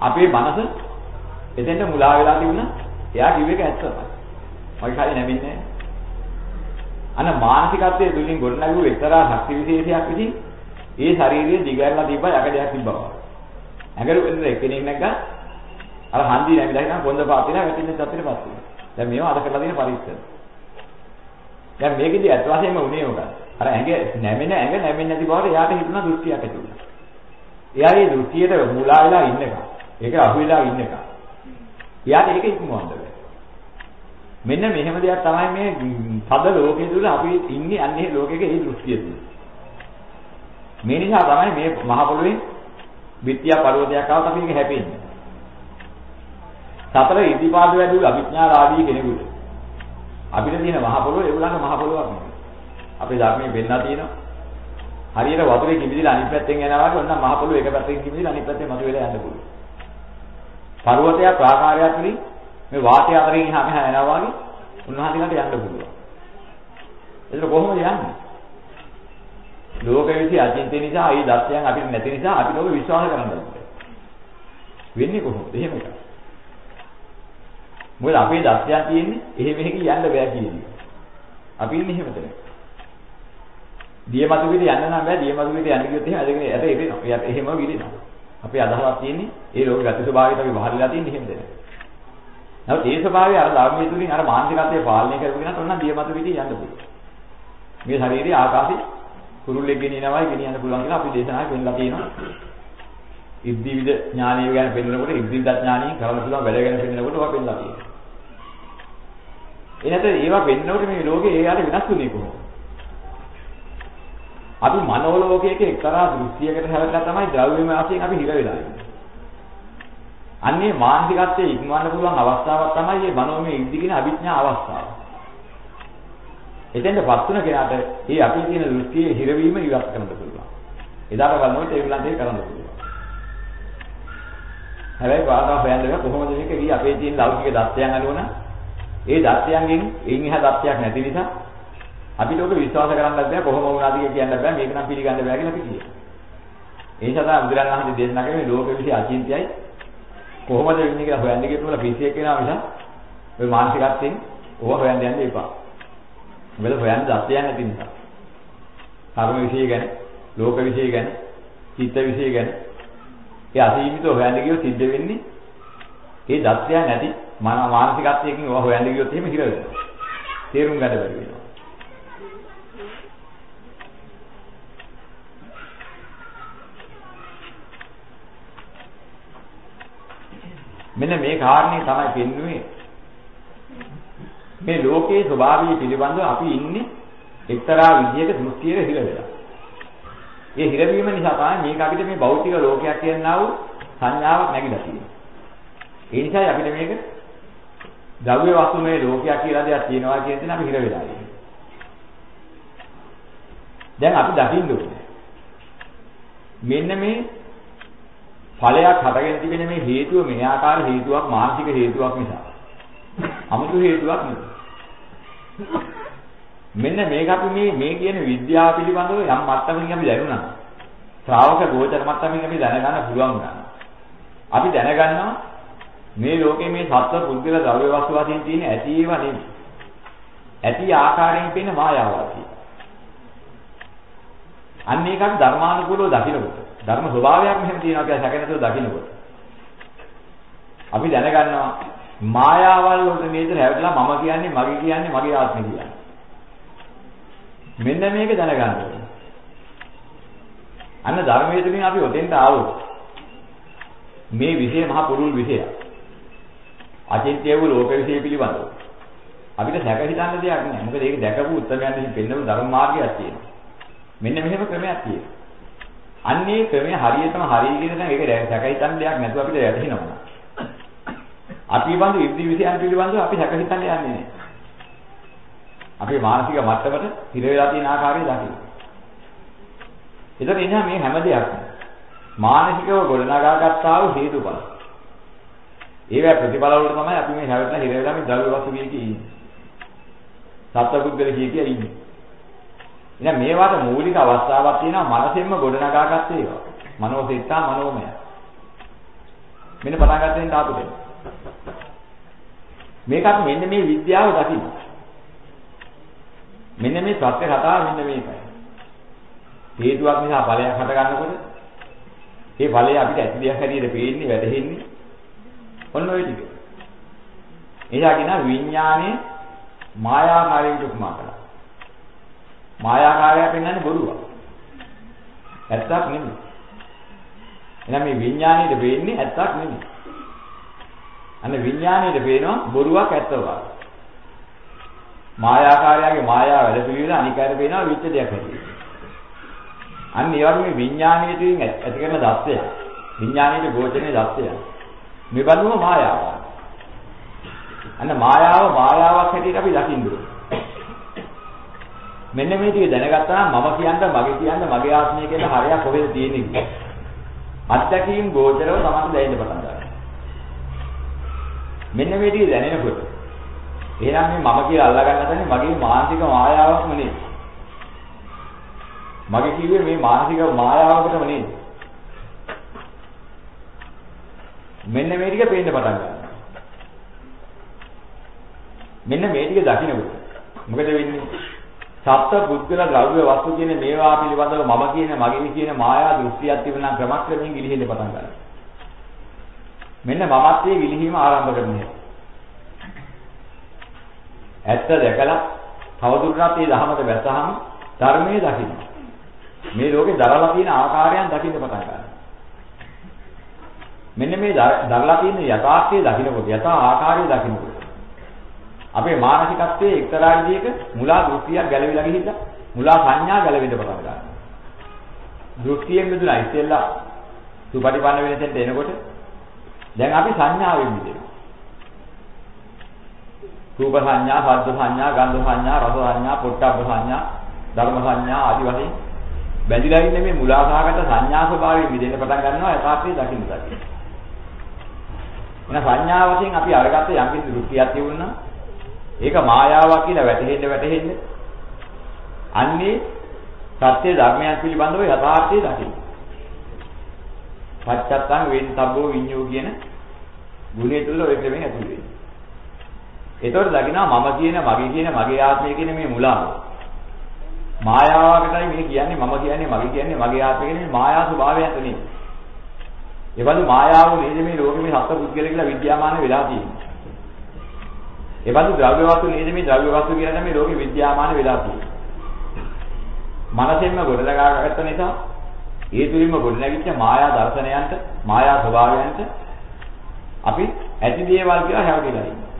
අපේ මනස එතෙන්ට මුලා වෙලා තිබුණා. එයා කිව්ව එක ඇත්ත තමයි. මගේ කාලේ නැමෙන්නේ අන මානසිකත්වයේ දුලින් ගොඩනගු එක්තරා ශක්ති විශේෂයක් විසින් ඒ ශාරීරිය දිගහැරලා තිබ්බා යකඩයක් තිබ්බා. ඇඟට වෙන කෙනෙක් නැග්ගා අර හන්දි නැමිලා ඉන්න පොන්ද පාත් වෙලා වැටෙන්නේ සතුටේ පස්සේ. දැන් මේවා අද කරලා තියෙන පරීක්ෂණ. දැන් මේකෙදි අත් වශයෙන්ම උනේ උගා. අර ඇඟ නැමෙන ඇඟ නැමෙන්නේ නැති බවට එයාට හිතුණා දෘෂ්ටියක් ඇති වුණා. එයා ඒ දෘෂ්ටියට මුලා වෙලා ඉන්නකම්. ඒක අහු වෙලා ඉන්නකම්. එයාට ඒක ඉක්මවන්න බෑ. මෙන්න මෙහෙම දෙයක් තමයි මේ තද ලෝකයේ තුල අපි ඉන්නේ අන්නේ ලෝකෙක ඒ දෘෂ්ටිය තුල. මේ නිසා තමයි මේ මහ පොළොවේ විත්‍යා පර්වතයක් ආවත් අපි ඒක හැපෙන්නේ. සතර ඉදිපාද වැඩි අවිඥාලාභී කෙනෙකුට අපිට තියෙන මහ පොළොව ඒගොල්ලන්ගේ මහ පොළොවක් නෙවෙයි. අපේ ධර්මයේ වෙන්නලා තියෙනවා. හරියට වතුරේ කිමිදිලා අනිත් පැත්තෙන් යනවා වගේ ඔන්න මහ පොළොව එක පැත්තකින් කිමිදිලා අනිත් පැත්තෙන් මතුවෙලා යන්න පුළුවන්. පර්වතයක් ප්‍රාකාරයක් වලින් මේ වාතය අතරින් එහා මෙහා යනවා වගේ උන්වහන්සේලාට යන්න පුළුවන්. ඒක කොහොමද යන්නේ? ලෝකෙවිසි අචින්තය නිසා, ඒ දත්යන් අපිට නැති නිසා අපි ලෝක විශ්වාස කරන්න වෙන්නේ කොහොමද? එහෙම එකක්. මොකද අපේ දස්යන් තියෙන්නේ එහෙම එහෙක යන්න බෑ කියන්නේ. අපි ඉන්නේ එහෙම තමයි. දියමතු පිට යන්න නම් බෑ දියමතු පිට යන්න ගියොත් එහෙම අදගෙන යට එරෙනවා. එයාට එහෙම ගිලිනවා. අපේ අදහසක් තියෙන්නේ ඒ ලෝක ගති ස්වභාවයට අපි වහලලා තියෙන්නේ එහෙමද නැහැ. නමුත් ඒ ස්වභාවය අර ධර්මයේ තුලින් අර මානසිකත්වයේ පාලනය කරගෙන යනකොට දිය මත පිටි යන්න පුළුවන්. මේ ශරීරයේ ආකාශي කුරුල්ලෙක් ගෙනියනවායි ගෙනියන්න පුළුවන් කියලා අපි දේශනාවේ පෙන්නලා තියෙනවා. ඉද්දිවිද ඥානීය ගැන පෙන්නනකොට ඉද්දිවිද ඥානීය කරන්න පුළුවන් වැඩ ගැන පෙන්නනකොට ඔවා පෙන්නලා තියෙනවා. එනත ඒවා පෙන්නනකොට මේ ලෝකේ ඒ ආකාරයට වෙනස් වෙන්නේ කොහොමද? අපි මනෝලෝකයක එක්තරා දෘෂ්ටියකට හැරලා තමයි ද්‍රව්‍යමය වශයෙන් අපි හිර වෙලා ඉන්නේ. අන්නේ මානසිකත්වයේ ඉක්මවන්න පුළුවන් අවස්ථාවක් තමයි මේ මනෝමය ඉද්දිගෙන අවිඥා අවස්ථාව. එතෙන්ටපත් තුන කෙනාට මේ අපි තියෙන දෘෂ්ටියේ හිරවීම ඉවත් කරන්න පුළුවන්. එදාට බලනකොට ඒ විලන්දේ කරන්න පුළුවන්. හැබැයි වාදා හොයන්න බෑ කොහොමද මේක ගියේ අපේ තියෙන ලෞකික දත්තයන් අනුවන ඒ දත්තයන්ගෙන් එයින් එහා දත්තයක් නැති නිසා අපිට ඔක විශ්වාස කරන්නත් බෑ කොහොම වුණාද කියන්න බෑ මේක නම් පිළිගන්න බෑ කියලා අපි කියනවා. ඒ නිසා බුදුරන් වහන්සේ දේශනා කරන්නේ ලෝක විශ්ය අචින්තයයි කොහොමද වෙන්නේ කියලා හොයන්න ගියොත් පිසියෙක් වෙනවා මිස ඔය මානසිකත්වයෙන් ඕවා හොයන්න යන්න එපා. මොකද හොයන්න දත්තයන් නැති නිසා. කර්ම විශ්ය ගැන, ලෝක විශ්ය ගැන, චිත්ත විශ්ය ගැන ඒ අසීමිතව හොයන්න ගියොත් සිද්ධ වෙන්නේ ඒ දත්තයන් නැති මානසිකත්වයකින් ඕවා හොයන්න ගියොත් එහෙම හිර වෙනවා. තේරුම් ගන්න බැරි වෙනවා. මෙන්න මේ කාරණේ තමයි පෙන්වුවේ මේ ලෝකයේ ස්වභාවය පිළිබඳව අපි ඉන්නේ එක්තරා විදියක දෘෂ්ටියක හිර වෙලා. ඒ හිරවීම නිසා තමයි මේක අපිට මේ භෞතික ලෝකයක් කියනවා වූ සංඥාවක් නැగిලා තියෙන්නේ. ඒ නිසායි අපිට මේක ද්‍රව්‍ය වස්තුමේ ලෝකයක් කියලා දෙයක් තියෙනවා කියන දේ අපි හිර වෙලා ඉන්නේ. දැන් අපි දකින්න ඕනේ. මෙන්න මේ ඵලයක් හටගෙන තිබෙන මේ හේතුව මේ ආකාර හේතුවක් මානසික හේතුවක් නිසා. අමුතු හේතුවක් නෙවෙයි. මෙන්න මේක අපි මේ මේ කියන විද්‍යාව පිළිබඳව යම් මට්ටමකින් අපි දැනුණා. ශ්‍රාවක ගෝචර මට්ටමින් අපි දැනගන්න පුළුවන් වුණා. අපි දැනගන්නවා මේ ලෝකේ මේ සත්ව පුද්ගල ද්‍රව්‍ය වස්තු වශයෙන් තියෙන ඇති ඒවා නෙමෙයි. ඇති ආකාරයෙන් පෙනෙන මායාවක්. අන්න ඒක අපි ධර්මානුකූලව දකිනකොට ධර්ම ස්වභාවයක් මෙහෙම තියෙනවා කියලා සැකනතෝ දකින්නකොට. අපි දැනගන්නවා මායාවල් වලට නේද හැවටලා මම කියන්නේ මගේ කියන්නේ මගේ ආත්මය කියන්නේ. මෙන්න මේක දැනගන්න ඕනේ. අන්න ධර්මයේ තුලින් අපි ඔතෙන්ට ආවොත් මේ විෂය මහ පුරුල් විෂයක්. අචින්ත්‍ය වූ ලෝක විෂය පිළිබඳව. අපිට සැක හිතන්න දෙයක් නෑ. මොකද ඒක දැකපු උත්තරයන් දෙහින් පෙන්වපු ධර්ම මාර්ගයක් තියෙනවා. මෙන්න මෙහෙම ක්‍රමයක් තියෙනවා. අන්නේ ක්‍රමය හරියටම හරිය කියන දැන් ඒක සැක හිතන්න දෙයක් නැතුව අපිට වැටහෙනවා. අපි බඳු ඉර්ධි විෂයන් පිළිබඳව අපි සැක හිතන්න යන්නේ නැහැ. අපේ මානසික මට්ටමට හිර වෙලා තියෙන ආකාරය දකින්න. ඒතර එනවා මේ හැම දෙයක්ම මානසිකව ගොඩනගා ගත්තා වූ හේතුඵල. ඒවැ ප්‍රතිඵල වලට තමයි අපි මේ හැවටලා හිර වෙලා මේ ද්‍රව්‍ය වස්තු කිය කිය ඉන්නේ. සත්පුද්ගල කිය කිය ඉන්නේ. එහෙනම් මේවට මූලික අවස්ථාවක් තියෙනවා මනසෙන්ම ගොඩනගාගත්ත ඒවා. මනෝසිතා මනෝමය. මෙන්න පටන් ගන්න තාපු දෙන්න. මේකත් මෙන්න මේ විද්‍යාව දකින්න. මෙන්න මේ සත්‍ය කතාව මෙන්න මේකයි. හේතුවක් නිසා ඵලයක් හට ගන්නකොට ඒ ඵලය අපිට ඇති දෙයක් හැටියට පේන්නේ වැටහෙන්නේ ඔන්න ඔය ටික. එයා කියන විඥානයේ මායාකාරයෙන් උපමා කළා. මායාකාරය පෙන්වන්නේ බොරුවක්. ඇත්තක් නෙමෙයි. එහෙනම් මේ විඥාණයට වෙන්නේ ඇත්තක් නෙමෙයි. අන්න විඥාණයට වෙනවා බොරුවක් ඇත්ත වගේ. මායාකාරයාගේ මායාව වැඩ පිළිවෙල අනිකාරයට වෙනවා විච්ඡ දෙයක් හැටියට. අන්න ඒ වගේ මේ විඥාණයට ඇති කරන දස්සය. විඥාණයට ගෝචරයේ දස්සය. මේ බඳුම මායාව. අන්න මායාව මායාවක් හැටියට අපි දකින්න ඕනේ. මෙන්න මේ ටික දැනගත්තා නම් මම කියන්න මගේ කියන්න මගේ ආත්මය කියන හරයක් කොහෙද තියෙන්නේ කියලා. අත්දැකීම් ගෝචරව තමයි දැනෙන්න පටන් ගන්නවා. මෙන්න මේ ටික දැනෙනකොට එහෙනම් මේ මම කියලා අල්ලා ගන්න හදන්නේ මගේ මානසික මායාවක්ම නෙවෙයි. මගේ කිව්වේ මේ මානසික මායාවකටම නෙවෙයි. මෙන්න මේ ටික පේන්න පටන් ගන්නවා. මෙන්න මේ ටික දකින්නකොට මොකද වෙන්නේ? සත්ත්ව පුද්ගල ද්‍රව්‍ය වස්තු කියන මේවා පිළිබඳව මම කියන මගේ කියන මායා දෘෂ්ටියක් තිබුණා ක්‍රමක්‍රමයෙන් ගිලිහෙන්න පටන් ගන්නවා. මෙන්න මමත්වයේ ගිලිහීම ආරම්භ කරන්නේ. ඇත්ත දැකලා තවදුරටත් මේ ධහමට වැසහම ධර්මයේ දකින්න. මේ ලෝකේ දරලා තියෙන ආකාරයන් දකින්න පටන් ගන්නවා. මෙන්න මේ දරලා තියෙන යථාර්ථයේ දකින්නකොට යථා ආකාරය දකින්නකොට අපේ මානසිකත්වයේ එක්තරා විදිහක මුලා දෘෂ්ටියක් ගැලවිලා ගිහිල්ලා මුලා සංඥා ගැලවෙන්න පටන් ගන්නවා. දෘෂ්ටියෙන් මිදුණා ඉතින්ලා සුපටිපන්න වෙන තැනට එනකොට දැන් අපි සංඥාවෙන් මිදෙනවා. රූප සංඥා, ශබ්ද සංඥා, ගන්ධ සංඥා, රස සංඥා, පොට්ටබ්බ සංඥා, ධර්ම සංඥා ආදී වශයෙන් බැඳිලා ඉන්නේ මේ මුලාසහගත සංඥා ස්වභාවයෙන් මිදෙන්න පටන් ගන්නවා යථාර්ථය දකින්න දකින්න. එන සංඥා වශයෙන් අපි අරගත්ත යම් කිසි දෘෂ්ටියක් තියුණා ඒක මායාවක් කියලා වැටහෙන්න වැටහෙන්න අන්නේ සත්‍ය ධර්මයන් පිළිබඳව යථාර්ථය දකින්න. පච්චත්තං වෙන්තබ්බෝ විඤ්ඤෝ කියන ගුණය තුල ඔය ක්‍රමයෙන් ඇතුළු වෙන්නේ. ඒතකොට දකිනවා මම කියන මගේ කියන මගේ ආත්මය කියන මේ මුලාව. මායාවකටයි මේ කියන්නේ මම කියන්නේ මගේ කියන්නේ මගේ ආත්මය කියන්නේ මායා ස්වභාවයක් නෙමෙයි. ඒවලු මායාව නේද මේ ලෝකෙ මේ සත්ත්ව පුද්ගල කියලා විද්‍යාමාන වෙලා තියෙන්නේ. ඒවලු ද්‍රව්‍ය වස්තු නේද මේ ද්‍රව්‍ය වස්තු කියලා මේ ලෝකෙ විද්‍යාමාන වෙලා තියෙන්නේ. මනසෙන්ම ගොඩනගාගත්ත නිසා ඒ තුලින්ම ගොඩනැගිච්ච මායා දර්ශනයන්ට මායා ස්වභාවයන්ට අපි ඇති දේවල් කියලා හැවටිලා ඉන්නවා.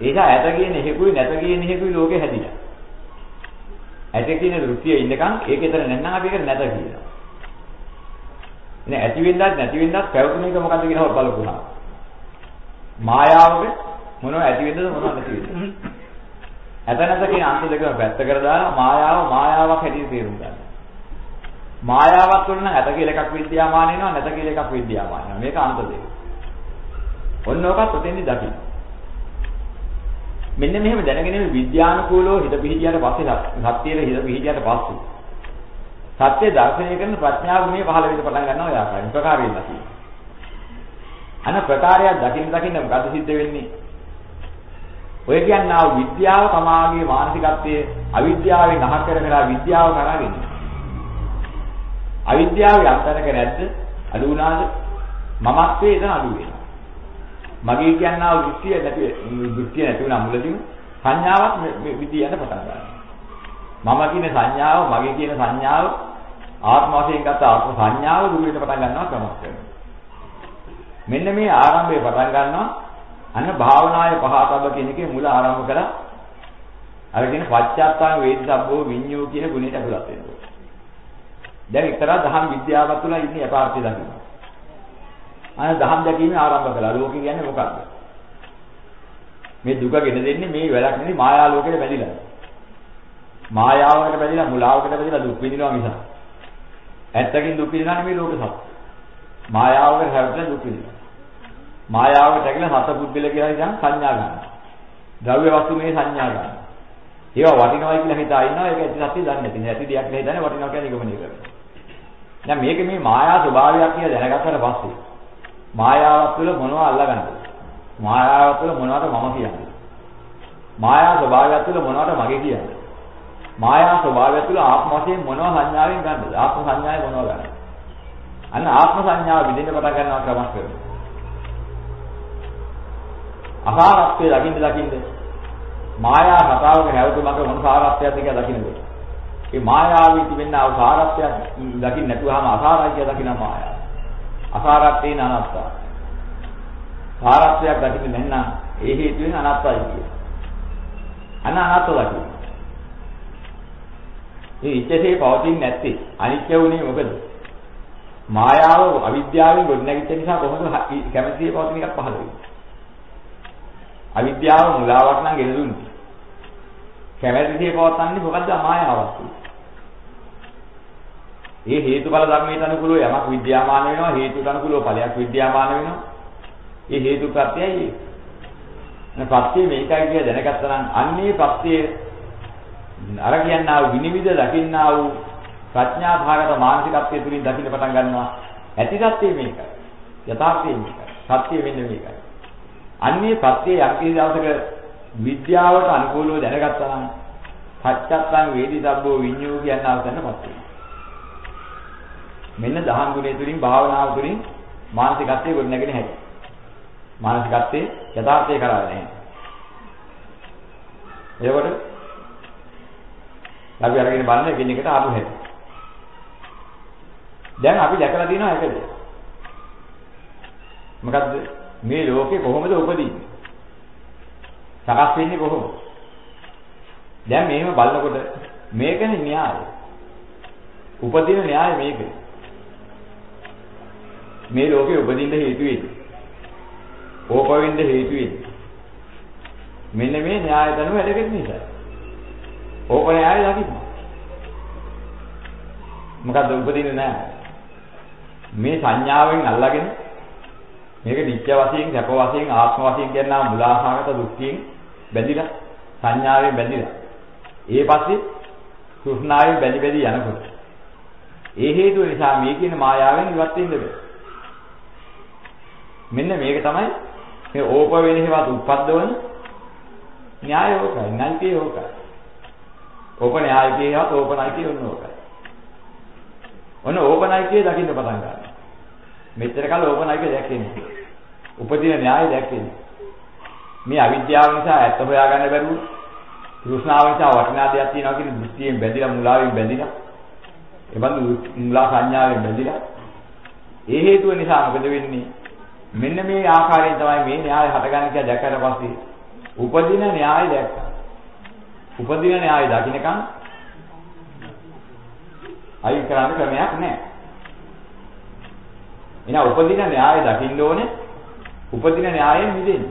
ඒක ඇත කියන හේකුයි නැත කියන හේකුයි ලෝකේ හැදිලා. ඇත කියන දෘෂ්ටිය ඉන්නකම් ඒකේතර නැත්නම් අපි ඒක නැත කියනවා. ඉතින් ඇති වෙන්නත් නැති වෙන්නත් පැවතුන එක මොකද්ද කියලා බලපුවා. මායාවක මොනව ඇති වෙන්නද මොනව නැති වෙන්නද? ඇත නැත කියන අන්ත දෙකම පැත්ත කර දාලා මායාව මායාවක් හැටියට තේරුම් ගන්න. මායාවක් තුළ නම් ඇත කියලා එකක් විද්‍යාමාන වෙනවා නැත කියලා එකක් විද්‍යාමාන වෙනවා. මේක අන්ත දෙක. ඔන්න ඔකත් ඔතෙන්දි දකින්න. මෙන්න මෙහෙම දැනගෙන විද්‍යානුකූලව හිත පිහිටියට පස්සේ සත්‍යයේ හිත පිහිටියට පස්සේ සත්‍ය දර්ශනය කරන ප්‍රඥා ගුණය පහළ වෙන්න පටන් ගන්නවා ඔය ආකාරයෙන් ප්‍රකාරයෙන් දකින්න. අන ප්‍රකාරයක් දකින්න දකින්න මොකද සිද්ධ වෙන්නේ? ඔය කියන්නා වූ විද්‍යාව තමාගේ මානසිකත්වයේ අවිද්‍යාවෙන් අහක් කර කර විද්‍යාව කරගෙන අවිද්‍යාව යන්තනක නැද්ද? අඩු වුණාද? මමත්වයේ එතන අඩු වෙනවා. මගේ කියන්නා වූ දෘෂ්ටිය නැති දෘෂ්ටිය නැති වුණා මුලදීම සංඥාවක් විදියට පටන් ගන්නවා. මම කියන සංඥාව, මගේ කියන සංඥාව, ආත්ම වශයෙන් ගත්ත ආත්ම සංඥාව දුර වෙන පටන් ගන්නවා ක්‍රමස්කරණය. මෙන්න මේ ආරම්භය පටන් ගන්නවා අන්න භාවනායේ පහතබ්බ කියන එකේ මුල ආරම්භ කළා. අර කියන පච්චත්තාන වේදිසබ්බෝ විඤ්ඤෝ කියන ගුණයට අතුලත් වෙනවා. දැන් එක්තරා දහම් විද්‍යාවක් තුළ ඉන්නේ යථාර්ථය දකින්න. අන්න දහම් දැකීම ආරම්භ කළා. ලෝකේ කියන්නේ මොකක්ද? මේ දුක ගෙන දෙන්නේ මේ වැඩක් නෙවෙයි මායා ලෝකෙට බැඳිලා. මායාවකට බැඳිලා මුලාවකට බැඳිලා දුක් විඳිනවා මිස. ඇත්තකින් දුක් විඳිනා නෙමෙයි ලෝක සත්‍ය. මායාවකට හැරෙන්න දුක් විඳිනවා. මායාවට ඇගිලා සත පුද්ගල කියලා ඉතින් සංඥා ගන්නවා. ද්‍රව්‍ය වස්තු මේ සංඥා ගන්නවා. ඒවා වටිනවයි කියලා හිතා ඉන්නවා ඒක ඇත්ත සත්‍ය දන්නේ නැති. ඇති දෙයක් නෙවෙයි දන්නේ වටිනවා කියලා නිගමනය කරනවා. දැන් මේක මේ මායා ස්වභාවයක් කියලා දැනගත්තට පස්සේ මායාවක් තුළ මොනවද අල්ලගන්නද? මායාවක් තුළ මොනවද මම කියන්නේ? මායා ස්වභාවයක් තුළ මොනවද මගේ කියන්නේ? මායා ස්වභාවය තුළ ආත්ම වශයෙන් මොනවා සංඥාවෙන් ගන්නද? ආත්ම සංඥාවේ මොනව ගන්නද? අන්න ආත්ම සංඥාව විදිහට පටන් ගන්නවා ක්‍රමස් කරනවා. අසාරත්වයේ දකින්න දකින්න මායා කතාවක නැවතුමක මොන සාරත්වයක්ද කියලා දකින්නකොට. ඒ මායාවී තිබෙනා වූ සාරත්වයක් දකින්න නැතුවම අසාරයි කියලා දකින්න මායාව. අසාරත්වේ අනත්ත. සාරත්වයක් දකින්න නැත්නම් ඒ හේතුවෙන් අනත්තයි කියන්නේ. අන අනත්ත දකින්න. මේ ඉච්ඡසේ පවතින්නේ නැත්තේ අනිත්‍ය වුණේ මොකද? මායාව අවිද්‍යාවෙන් ගොඩනැගිච්ච නිසා කොහොමද කැමැතිේ පවතින එකක් පහළ වෙන්නේ? අවිද්‍යාව මුලාවක් නම් ගෙන දුන්නේ. කැමැතිසේ පවතන්නේ මොකද්ද මායාවක්. ඒ හේතුඵල ධර්මයට අනුකූලව යමක් විද්‍යාමාන වෙනවා හේතුට අනුකූලව ඵලයක් විද්‍යාමාන වෙනවා. ඒ හේතු ප්‍රත්‍යයයි. නේ ප්‍රත්‍ය මේකයි කියලා දැනගත්තා නම් අන්නේ ප්‍රත්‍යය අර කියන්නා වූ විනිවිද දකින්නා වූ ප්‍රඥා භාගත මානසිකත්වයේ තුලින් දකින්න පටන් ගන්නවා. ඇති සත්‍යය මේකයි. යථාර්ථය මේකයි. සත්‍යය වෙන්නේ මේකයි. අන්නේ ප්‍රත්‍යය යම් කිසි දවසක විද්‍යාවට අනුකූලව දැනගත්තා නම් පච්චත්තං වේදි සබ්බෝ විඤ්ඤෝ කියන අවසන්පත් වෙනවා. මෙන්න දහම් ගුණය තුලින් භාවනාව තුලින් මානසිකත්වයේ ගොඩනගෙන හැටි. මානසිකත්වයේ යථාර්ථය කරන්නේ නැහැ. එතකොට අපි අරගෙන බලන එකින් එකට ආපු හැටි. දැන් අපි දැකලා තියෙනවා එකද? මොකද්ද? මේ ලෝකේ කොහොමද උපදින්නේ? සකස් වෙන්නේ කොහොමද? දැන් මේව බලනකොට මේකනේ න්‍යාය. උපදින න්‍යාය මේකනේ. මේ ලෝකේ උපදින්න හේතු වෙන්නේ. ඕපවෙන්න හේතු වෙන්නේ. මෙන්න මේ න්‍යාය ධර්ම වැඩකෙත් නිසා. ඕප න්‍යාය දකින්න. මොකද්ද උපදින්නේ නැහැ. මේ සංඥාවෙන් අල්ලාගෙන මේක නිත්‍ය වශයෙන්, සැප වශයෙන්, ආත්ම වශයෙන් කියනවා මුලාසහගත දුක්ඛයෙන් බැඳිලා සංඥාවෙන් බැඳිලා. ඒ පස්සේ තෘෂ්ණාවෙන් බැඳි බැඳි යනකොට ඒ හේතුව නිසා මේ කියන මායාවෙන් ඉවත් වෙන්න බෑ. මෙන්න මේක තමයි මේ ඕප වෙන හේවත් උපද්දවන න්‍යාය ඕකයි නල්කේ ඕකයි ඕප න්‍යාය කියේවත් ඕප නල්කේ ඔන්න ඕකයි ඔන්න ඕප නල්කේ දකින්න පටන් ගන්නවා. මෙච්චර කල් ඕප නල්කේ දැක්කේ නෑ. උපදින න්‍යාය දැක්කේ නෑ. මේ අවිද්‍යාව නිසා ඇත්ත හොයාගන්න බැරුව තෘෂ්ණාව නිසා වටිනා දෙයක් තියෙනවා කියන දෘෂ්ටියෙන් බැඳිලා මුලාවෙන් බැඳිලා එබඳු මුලා සංඥාවෙන් බැඳිලා ඒ හේතුව නිසා මොකද වෙන්නේ? මෙන්න මේ ආකාරයෙන් තමයි මේ න්‍යාය හටගන්නේ කියලා දැක්කට පස්සේ උපදින න්‍යාය දැක්කා. උපදින න්‍යාය දකින්නකම් අයින් කරන්න ක්‍රමයක් නැහැ. එහෙනම් උපදින න්‍යාය දකින්න ඕනේ උපදින න්‍යායෙන් මිදෙන්න.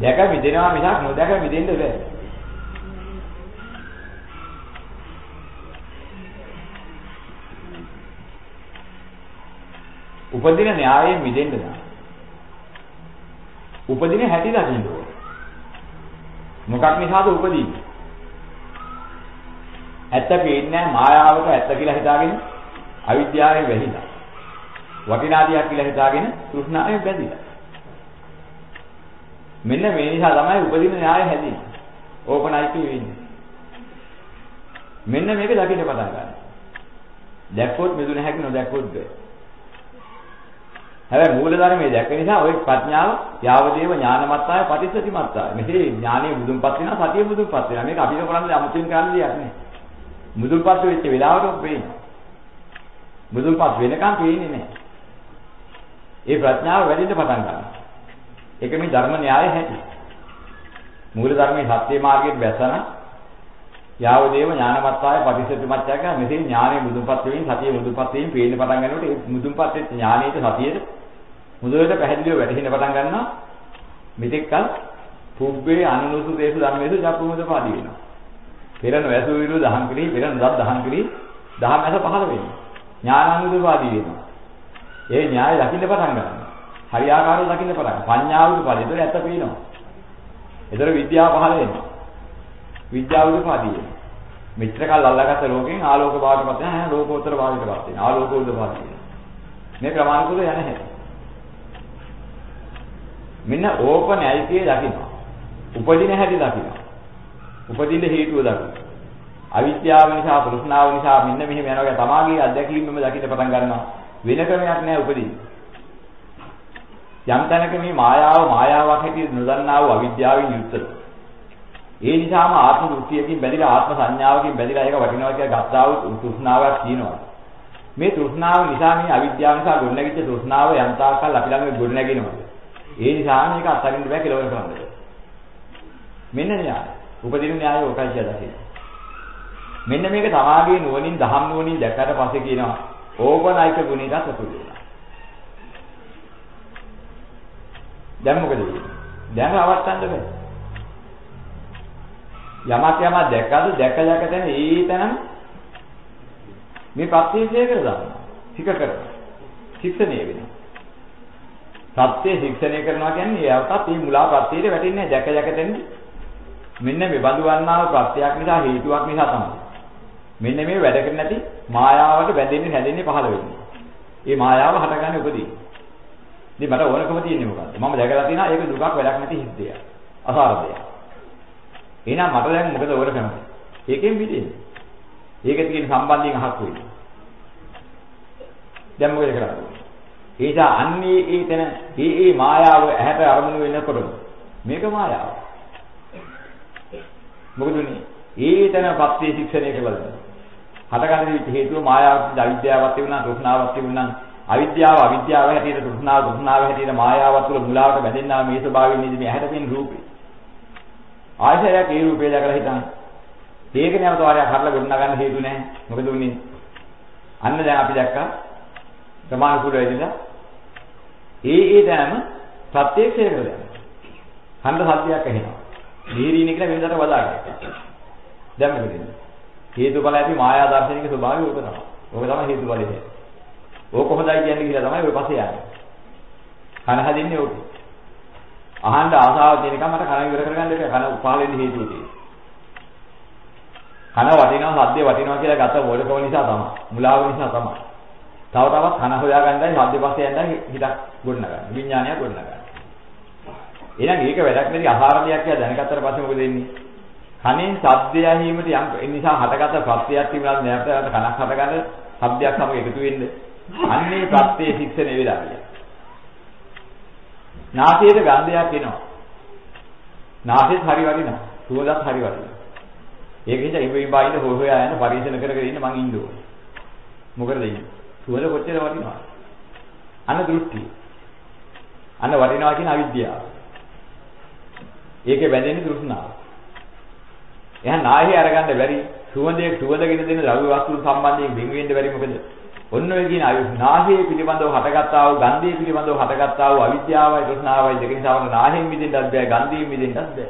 දැක මිදෙනවා මිසක් නොදැක මිදෙන්න බෑ. උපදින න්‍යායයෙන් මිදෙන්න දාන. උපදින හැටි දකින්න ඕනේ. මොකක් නිසාද උපදින්නේ? ඇත්ත පේන්නේ මායාවට ඇත්ත කියලා හිතාගෙන අවිද්‍යාවෙන් වැහිලා. වටිනාදියක් කියලා හිතාගෙන තෘෂ්ණාවෙන් බැඳිලා. මෙන්න මේ නිසා තමයි උපදින න්‍යාය හැදෙන්නේ. ඕපනයිති වෙන්නේ. මෙන්න මේක දකින්න පටන් ගන්න. දැක්කොත් මිදුන හැකි නොදැක්කොත් බෑ. හැබැයි මූල ධර්මයේ දැක්ක නිසා ওই ප්‍රඥාව යාවදේව ඥානමත්තාය පටිච්චසමුප්පාදාය. මෙසේ ඥානෙ මුදුන්පත් වෙනවා සතිය මුදුන්පත් වෙනවා. මේක අපිට කරන්නේ අමුතුවෙන් කරන්න දෙයක් නෙවෙයි. මුදුන්පත් වෙච්ච වෙලාවට වෙන්නේ. මුදුන්පත් වෙනකන් පේන්නේ නැහැ. ඒ ප්‍රඥාව වැඩිෙන්න පටන් ගන්නවා. ඒක මේ ධර්ම න්‍යාය හැටි. මූල ධර්මයේ සත්‍ය මාර්ගයට බැසන යාවදේව ඥානමත්තාය පටිච්චසමුප්පාදය කියන මෙසේ ඥානෙ මුදුන්පත් වෙමින් සතිය මුදුන්පත් වෙමින් පේන්න පටන් ගන්නකොට ඒ මුදුන්පත් වෙච්ච ඥානෙට සතියේ මුදුලට පැහැදිලිව වැටහෙන්න පටන් ගන්නවා. මෙතෙක්කල් පුබ්බේ අනුනුසු දේශ ධම්මේසු ජප්පුමද පාදී වෙනවා. පෙරන වැසු විරු දහම් කිරි පෙරන දත් දහම් කිරි දහම් ඇස පහළ වෙනවා. ඥානානුද පාදී වෙනවා. ඒ න්‍යාය දකින්න පටන් ගන්නවා. හරියාකාරව දකින්න පටන් පඤ්ඤාවුද පාදී ඒතර ඇත්ත පේනවා. ඒතර විද්‍යාව පහළ වෙනවා. විද්‍යාවුද පාදී වෙනවා. මෙච්චර කල් අල්ලාගත්ත ලෝකෙන් ආලෝක භාගයටපත් වෙනවා. ඈ ලෝකෝත්තර භාගයටපත් වෙනවා. ආලෝකෝත්තර භාගය. මේ ප්‍රමාණිකුද යන්නේ නැහැ මෙන්න ඕප න්‍යායිකයේ දකින්න. උපදින හැටි දකින්න. උපදින්න හේතුව දකින්න. අවිද්‍යාව නිසා තෘෂ්ණාව නිසා මෙන්න මෙහෙම යනවා තමාගේ අත්දැකීමම දකින්න පටන් ගන්නවා. වෙන ක්‍රමයක් නෑ උපදින්න. යම් තැනක මේ මායාව මායාවක් හැටියට නොදන්නා වූ අවිද්‍යාවෙන් යුක්තද. ඒ නිසාම ආත්ම දෘෂ්ටියකින් බැඳිලා ආත්ම සංඥාවකින් බැඳිලා ඒක වටිනවා කියලා ගත්තා වූ තෘෂ්ණාවක් තියෙනවා. මේ තෘෂ්ණාව නිසා මේ අවිද්‍යාව නිසා ගොඩනැගිච්ච තෘෂ්ණාව යම් තාක්කල් අපි ළඟ ගොඩනැගෙනවා. ඒ නිසා මේක අත්හරින්න බෑ කෙලවර කරන්න. මෙන්න න්‍යාය. උපදින න්‍යාය ඔකයි කියලා තියෙනවා. මෙන්න මේක තමාගේ නුවණින් දහම් නුවණින් දැක්කට පස්සේ කියනවා ඕපනයික ගුණයට සතුටු වෙනවා. දැන් මොකද වෙන්නේ? දැන් අවස්ථන්න බෑ. යමක් යමක් දැක්කද දැක දැක තැන ඒ තැනම මේ ප්‍රත්‍යක්ෂය කරලා දානවා. ටික කරලා. ශික්ෂණය වෙනවා. සත්‍ය ශික්ෂණය කරනවා කියන්නේ ඒවටත් මේ මුලා ප්‍රත්‍යයට වැටෙන්නේ දැක දැක තෙන්නේ. මෙන්න මේ බඳු වන්නා ප්‍රත්‍යක් නිසා හේතුවක් නිසා තමයි. මෙන්න මේ වැඩ කරන්නේ නැති මායාවට වැදෙන්නේ හැදෙන්නේ පහළ වෙන්නේ. මේ මායාව හටගන්නේ උපදී. ඉතින් මට ඕනකම තියෙන්නේ මොකද්ද? මම දැකලා තියෙනවා ඒක දුකක් වැඩක් නැති හිද්දයක්. අසාරදයක්. එහෙනම් මට දැන් මොකද ඕන කරන්නේ? ඒකෙන් මිදෙන්නේ. ඒකේ තියෙන සම්බන්ධයෙන් අහක් වෙන්නේ. දැන් මොකද කරන්නේ? ඒක අන්නේ ඒතන ඒ ඒ මායාව ඇහැට අරමුණු වෙනකොට මේක මායාව. මොකද උනේ? ඒතන පත්‍ය ශික්ෂණය කළා. හටගන්න විදිහ හේතුව මායාවක් අවිද්‍යාවක් තිබුණා තෘෂ්ණාවක් තිබුණා අවිද්‍යාව අවිද්‍යාව හැටියට තෘෂ්ණාව තෘෂ්ණාව හැටියට මායාව තුළ මුලාවට බැඳෙනා මේ ස්වභාවයෙන් නේද මේ ඇහැට තියෙන රූපේ ආශයයක් ඒ රූපේ දැකලා හිතන්න ඒක නැවත වාරයක් හරලා ගොඩනගා ගන්න හේතු නැහැ මොකද උනේ අන්න දැන් අපි දැක්කා ප්‍රමාණ කුල වෙදිලා ඒ ඒ දැනම ප්‍රත්‍යක්ෂය කරලා හන්ද සත්‍යයක් ඇහෙනවා දීරීන කියලා වෙනදට වදාගත්තා දැන් මොකද වෙන්නේ හේතුඵල ඇති මායා දර්ශනික ස්වභාවය ඕක තමයි. ඕක තමයි හේතුඵලය. ඕක කොහොමදයි කියන්නේ කියලා තමයි ඔය පස්සේ යන්නේ. කන හදින්නේ ඕක. අහන්න ආසාව තියෙනකම් මට කන ඉවර කරගන්න එක කන පහල වෙන්න හේතුව තියෙනවා. කන වටිනවා සද්දේ වටිනවා කියලා ගත මොඩකම නිසා තමයි. මුලාව නිසා තමයි. තව තවත් කන හොයාගන්නයි සද්දේ පස්සේ යන්නයි හිතක් ගොඩනගන්නේ. විඥානයක් ගොඩනගන්නේ. එහෙනම් මේක වැඩක් නැති ආහාර දෙයක් කියලා දැනගත්තට පස්සේ මොකද වෙන්නේ? කනෙන් ශබ්දය ඇහිීමට යම් නිසා හටගත ප්‍රත්‍යයක් තිබුණාද නැත්නම් කනක් හටගන්න ශබ්දයක් සමග එකතු වෙන්නේ. අන්නේ ප්‍රත්‍යයේ ශික්ෂණය වෙලා ගියා. නාසයේ ගන්ධයක් එනවා. නාසෙත් හරි වටිනවා. සුවඳත් හරි වටිනවා. ඒකෙන්ද ඉඹින් බායිද හොය හොයා යන පරිශන කර කර ඉන්න මං ඉන්න ඕනේ. මොකද ඉන්නේ? සුවඳ කොච්චර වටිනවද? අන්න දෘෂ්ටි. අන්න වටිනවා කියන අවිද්‍යාව. ඒකේ බැඳෙන්නේ තෘෂ්ණාව. එහෙනම් නාහි අරගන්න බැරි සුවඳේ සුවඳගෙන දෙන ද්‍රව්‍ය වස්තු සම්බන්ධයෙන් බින් වෙන්න බැරි මොකද? ඔන්න ඔය කියන අය නාහයේ පිළිබඳව හටගත්තා වූ ගන්ධයේ පිළිබඳව හටගත්තා වූ අවිද්‍යාවයි තෘෂ්ණාවයි දෙක නිසා වුණ නාහයෙන් මිදෙන්නත් බෑ ගන්ධයෙන් මිදෙන්නත් බෑ.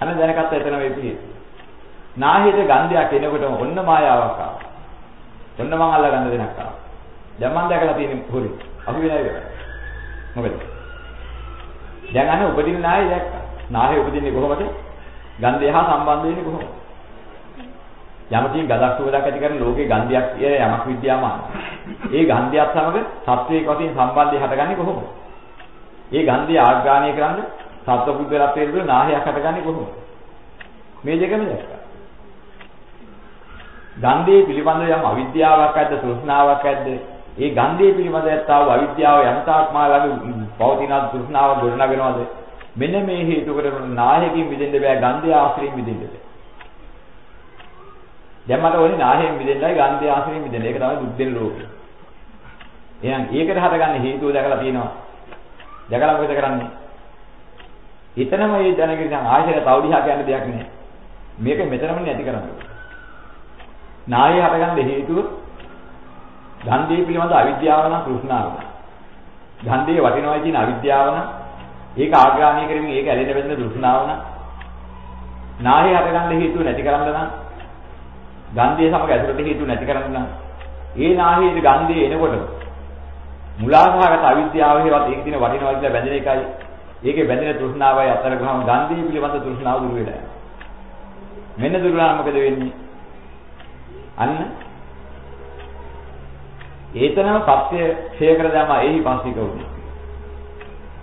අන්න දැනගත්ත එතන වෙයි පිළි. නාහයට ගන්ධයක් එනකොටම ඔන්න මායාවක් ආවා. ඔන්න මං අල්ල ගන්න දෙනක් ආවා. දැන් මං දැකලා තියෙන හොරි. අපි වෙනයි කරා. මොකද? දැන් අන්න උපදින නාහය දැක්කා. නාහය උපදින්නේ කොහොමද? ගන්ධය හා සම්බන්ධ වෙන්නේ කොහොමද? යමකින් ගඳක් සුවඳක් ඇති කරන ලෝකේ ගන්ධයක් කිය යමක් විද්‍යාමාන. ඒ ගන්ධයත් සමග සත්වයක වශයෙන් සම්බන්ධය හටගන්නේ කොහොමද? ඒ ගන්ධය ආග්‍රාණය කරන්න සත්වබුද්ධලත්වයේ තුළ නාහයක් හටගන්නේ කොහොමද? මේ දෙකම දැක්කා. ගන්ධයේ පිළිබඳ යම් අවිද්‍යාවක් ඇද්ද තෘෂ්ණාවක් ඇද්ද? ඒ ගන්ධයේ පිළිබඳ ඇත්තා වූ අවිද්‍යාව යම්තාක් මා ළඟ පවතින තෘෂ්ණාව ගොඩනගෙනවද? මෙන්න මේ හේතු කරගෙන නාහයෙන් මිදෙන්න බෑ ගන්ධය ආශ්‍රයෙන් මිදෙන්න බෑ. දැන් මට ඕනේ නාහයෙන් මිදෙන්නයි ගන්ධය ආශ්‍රයෙන් මිදෙන්න. ඒක තමයි දුක් දෙන ලෝකය. එහෙනම් ඒකට හටගන්න හේතුව දැකලා තියෙනවා. දැකලා මොකද කරන්නේ? එතනම මේ දැනගෙන ආශ්‍රය තවදිහා කියන්න දෙයක් නැහැ. මේක මෙතනම නැති කරන්නේ. නාහය හටගන්න හේතුව ගන්ධය පිළිබඳ අවිද්‍යාව නම් කෘෂ්ණාව. ගන්ධයේ වටිනවා කියන අවිද්‍යාව නම් ඒක ආග්‍රහණය කරමින් ඒක ඇලෙන බැඳෙන තෘෂ්ණාව නම් නාහේ හටගන්න හේතුව නැති කරන්න නම් ගන්ධය සමග ඇතුළත හේතුව නැති කරන්න නම් ඒ නාහයේ ගන්ධය එනකොට මුලාසහගත අවිද්‍යාව හේවත් ඒක දින වටිනවා කියලා බැඳෙන එකයි. ඒකේ බැඳෙන තෘෂ්ණාවයි අතර ගහම ගන්ධය පිළිබඳ තෘෂ්ණාව දුර වෙලා මෙන්න දුරලා මොකද වෙන්නේ? අන්න ඒතනම සත්‍ය ක්ෂය කර දැම එහි පස්සික වුණා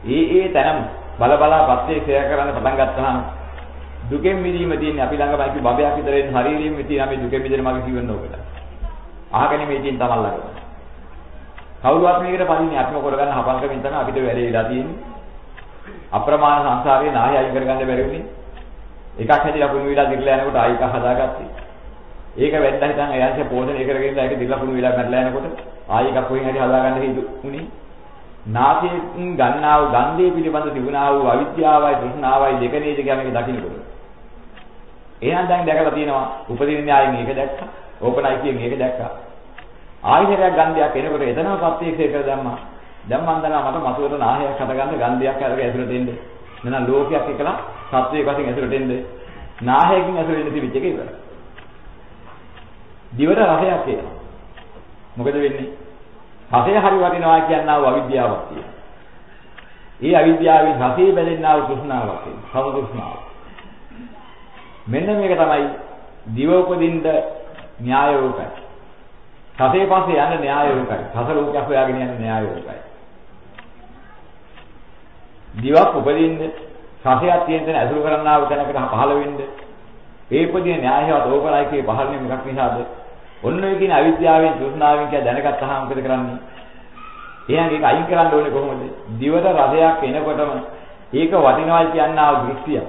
ඒ ඒ තැනම බල බලා ප්‍රත්‍යක්ෂය කරන්න පටන් ගත්තාම දුකෙන් මිදීම තියෙන්නේ අපි ළඟම අපි බබයක් විතර ඉන්න ශරීරයෙන් මිදීම මේ දුකෙන් මිදෙන මගේ කිව්වන්න ඕකට. අහගෙන මේ තියෙන තමල් ළඟ. කවුරුවත් මේකට පදින්නේ අත්ම කරගන්න හපන්කමින් තමයි අපිට වැඩේ වෙලා තියෙන්නේ. අප්‍රමාණ සංසාරේ නාය අයින් කරගන්න බැරි වුණේ. එකක් හැදිලා කුණු විලා දිගලා යනකොට ආයික හදාගත්තේ. ඒක වෙන්න හිතන් එයාට පෝෂණය කරගෙන ඉඳලා ඒක දිගලා කුණු විලා මැරලා යනකොට ආයික කොහෙන් හරි හදාගන්න හේතු උනේ. නාසයෙන් ගන්නා වූ ගන්ධය පිළිබඳ තිබුණා වූ අවිද්‍යාවයි තෘෂ්ණාවයි දෙක නේද කියලා මේක දකින්නකොට. එහෙනම් දැන් දැකලා තියෙනවා උපදින න්යායෙන් මේක දැක්කා. ඕපනයි කියන මේක දැක්කා. ආයතරයක් ගන්ධයක් එනකොට එතනම ප්‍රත්‍යක්ෂය කර දැම්මා. දැන් මම දන්නවා මට මතුවට නාහයක් හටගන්න ගන්ධයක් අරගෙන ඇතුළට එන්න. නැත්නම් ලෝකයක් එකලා සත්වයේ වශයෙන් ඇතුළට එන්න. නාහයකින් ඇතුළට එන්න තිබිච්ච එක ඉවරයි. දිවට රසයක් එනවා. මොකද වෙන්නේ? රසය හරි වටිනවා කියනවා අවිද්‍යාවක් තියෙනවා. ඒ අවිද්‍යාවෙන් රසයේ බැඳෙනා වූ තෘෂ්ණාවක් තියෙනවා. සම තෘෂ්ණාව. මෙන්න මේක තමයි දිව උපදින්න න්‍යායෝකයි. රසයේ පස්සේ යන න්‍යායෝකයි. රස ලෝකයක් හොයාගෙන යන න්‍යායෝකයි. දිවක් උපදින්න රසයක් තියෙන තැන ඇසුරු කරන්නා වූ තැනකට පහළ වෙන්නේ. ඒ පොදින න්‍යායවත් ඕපලයිකේ පහළ වෙන එකක් නිසාද? ඔන්න ඔය කියන අවිද්‍යාවෙන් තෘෂ්ණාවෙන් කිය දැනගත්තාම මොකද කරන්නේ? එහෙනම් ඒක අයින් කරන්න ඕනේ කොහොමද? දිවට රසයක් එනකොටම ඒක වටිනවයි කියනා දෘෂ්ටිය.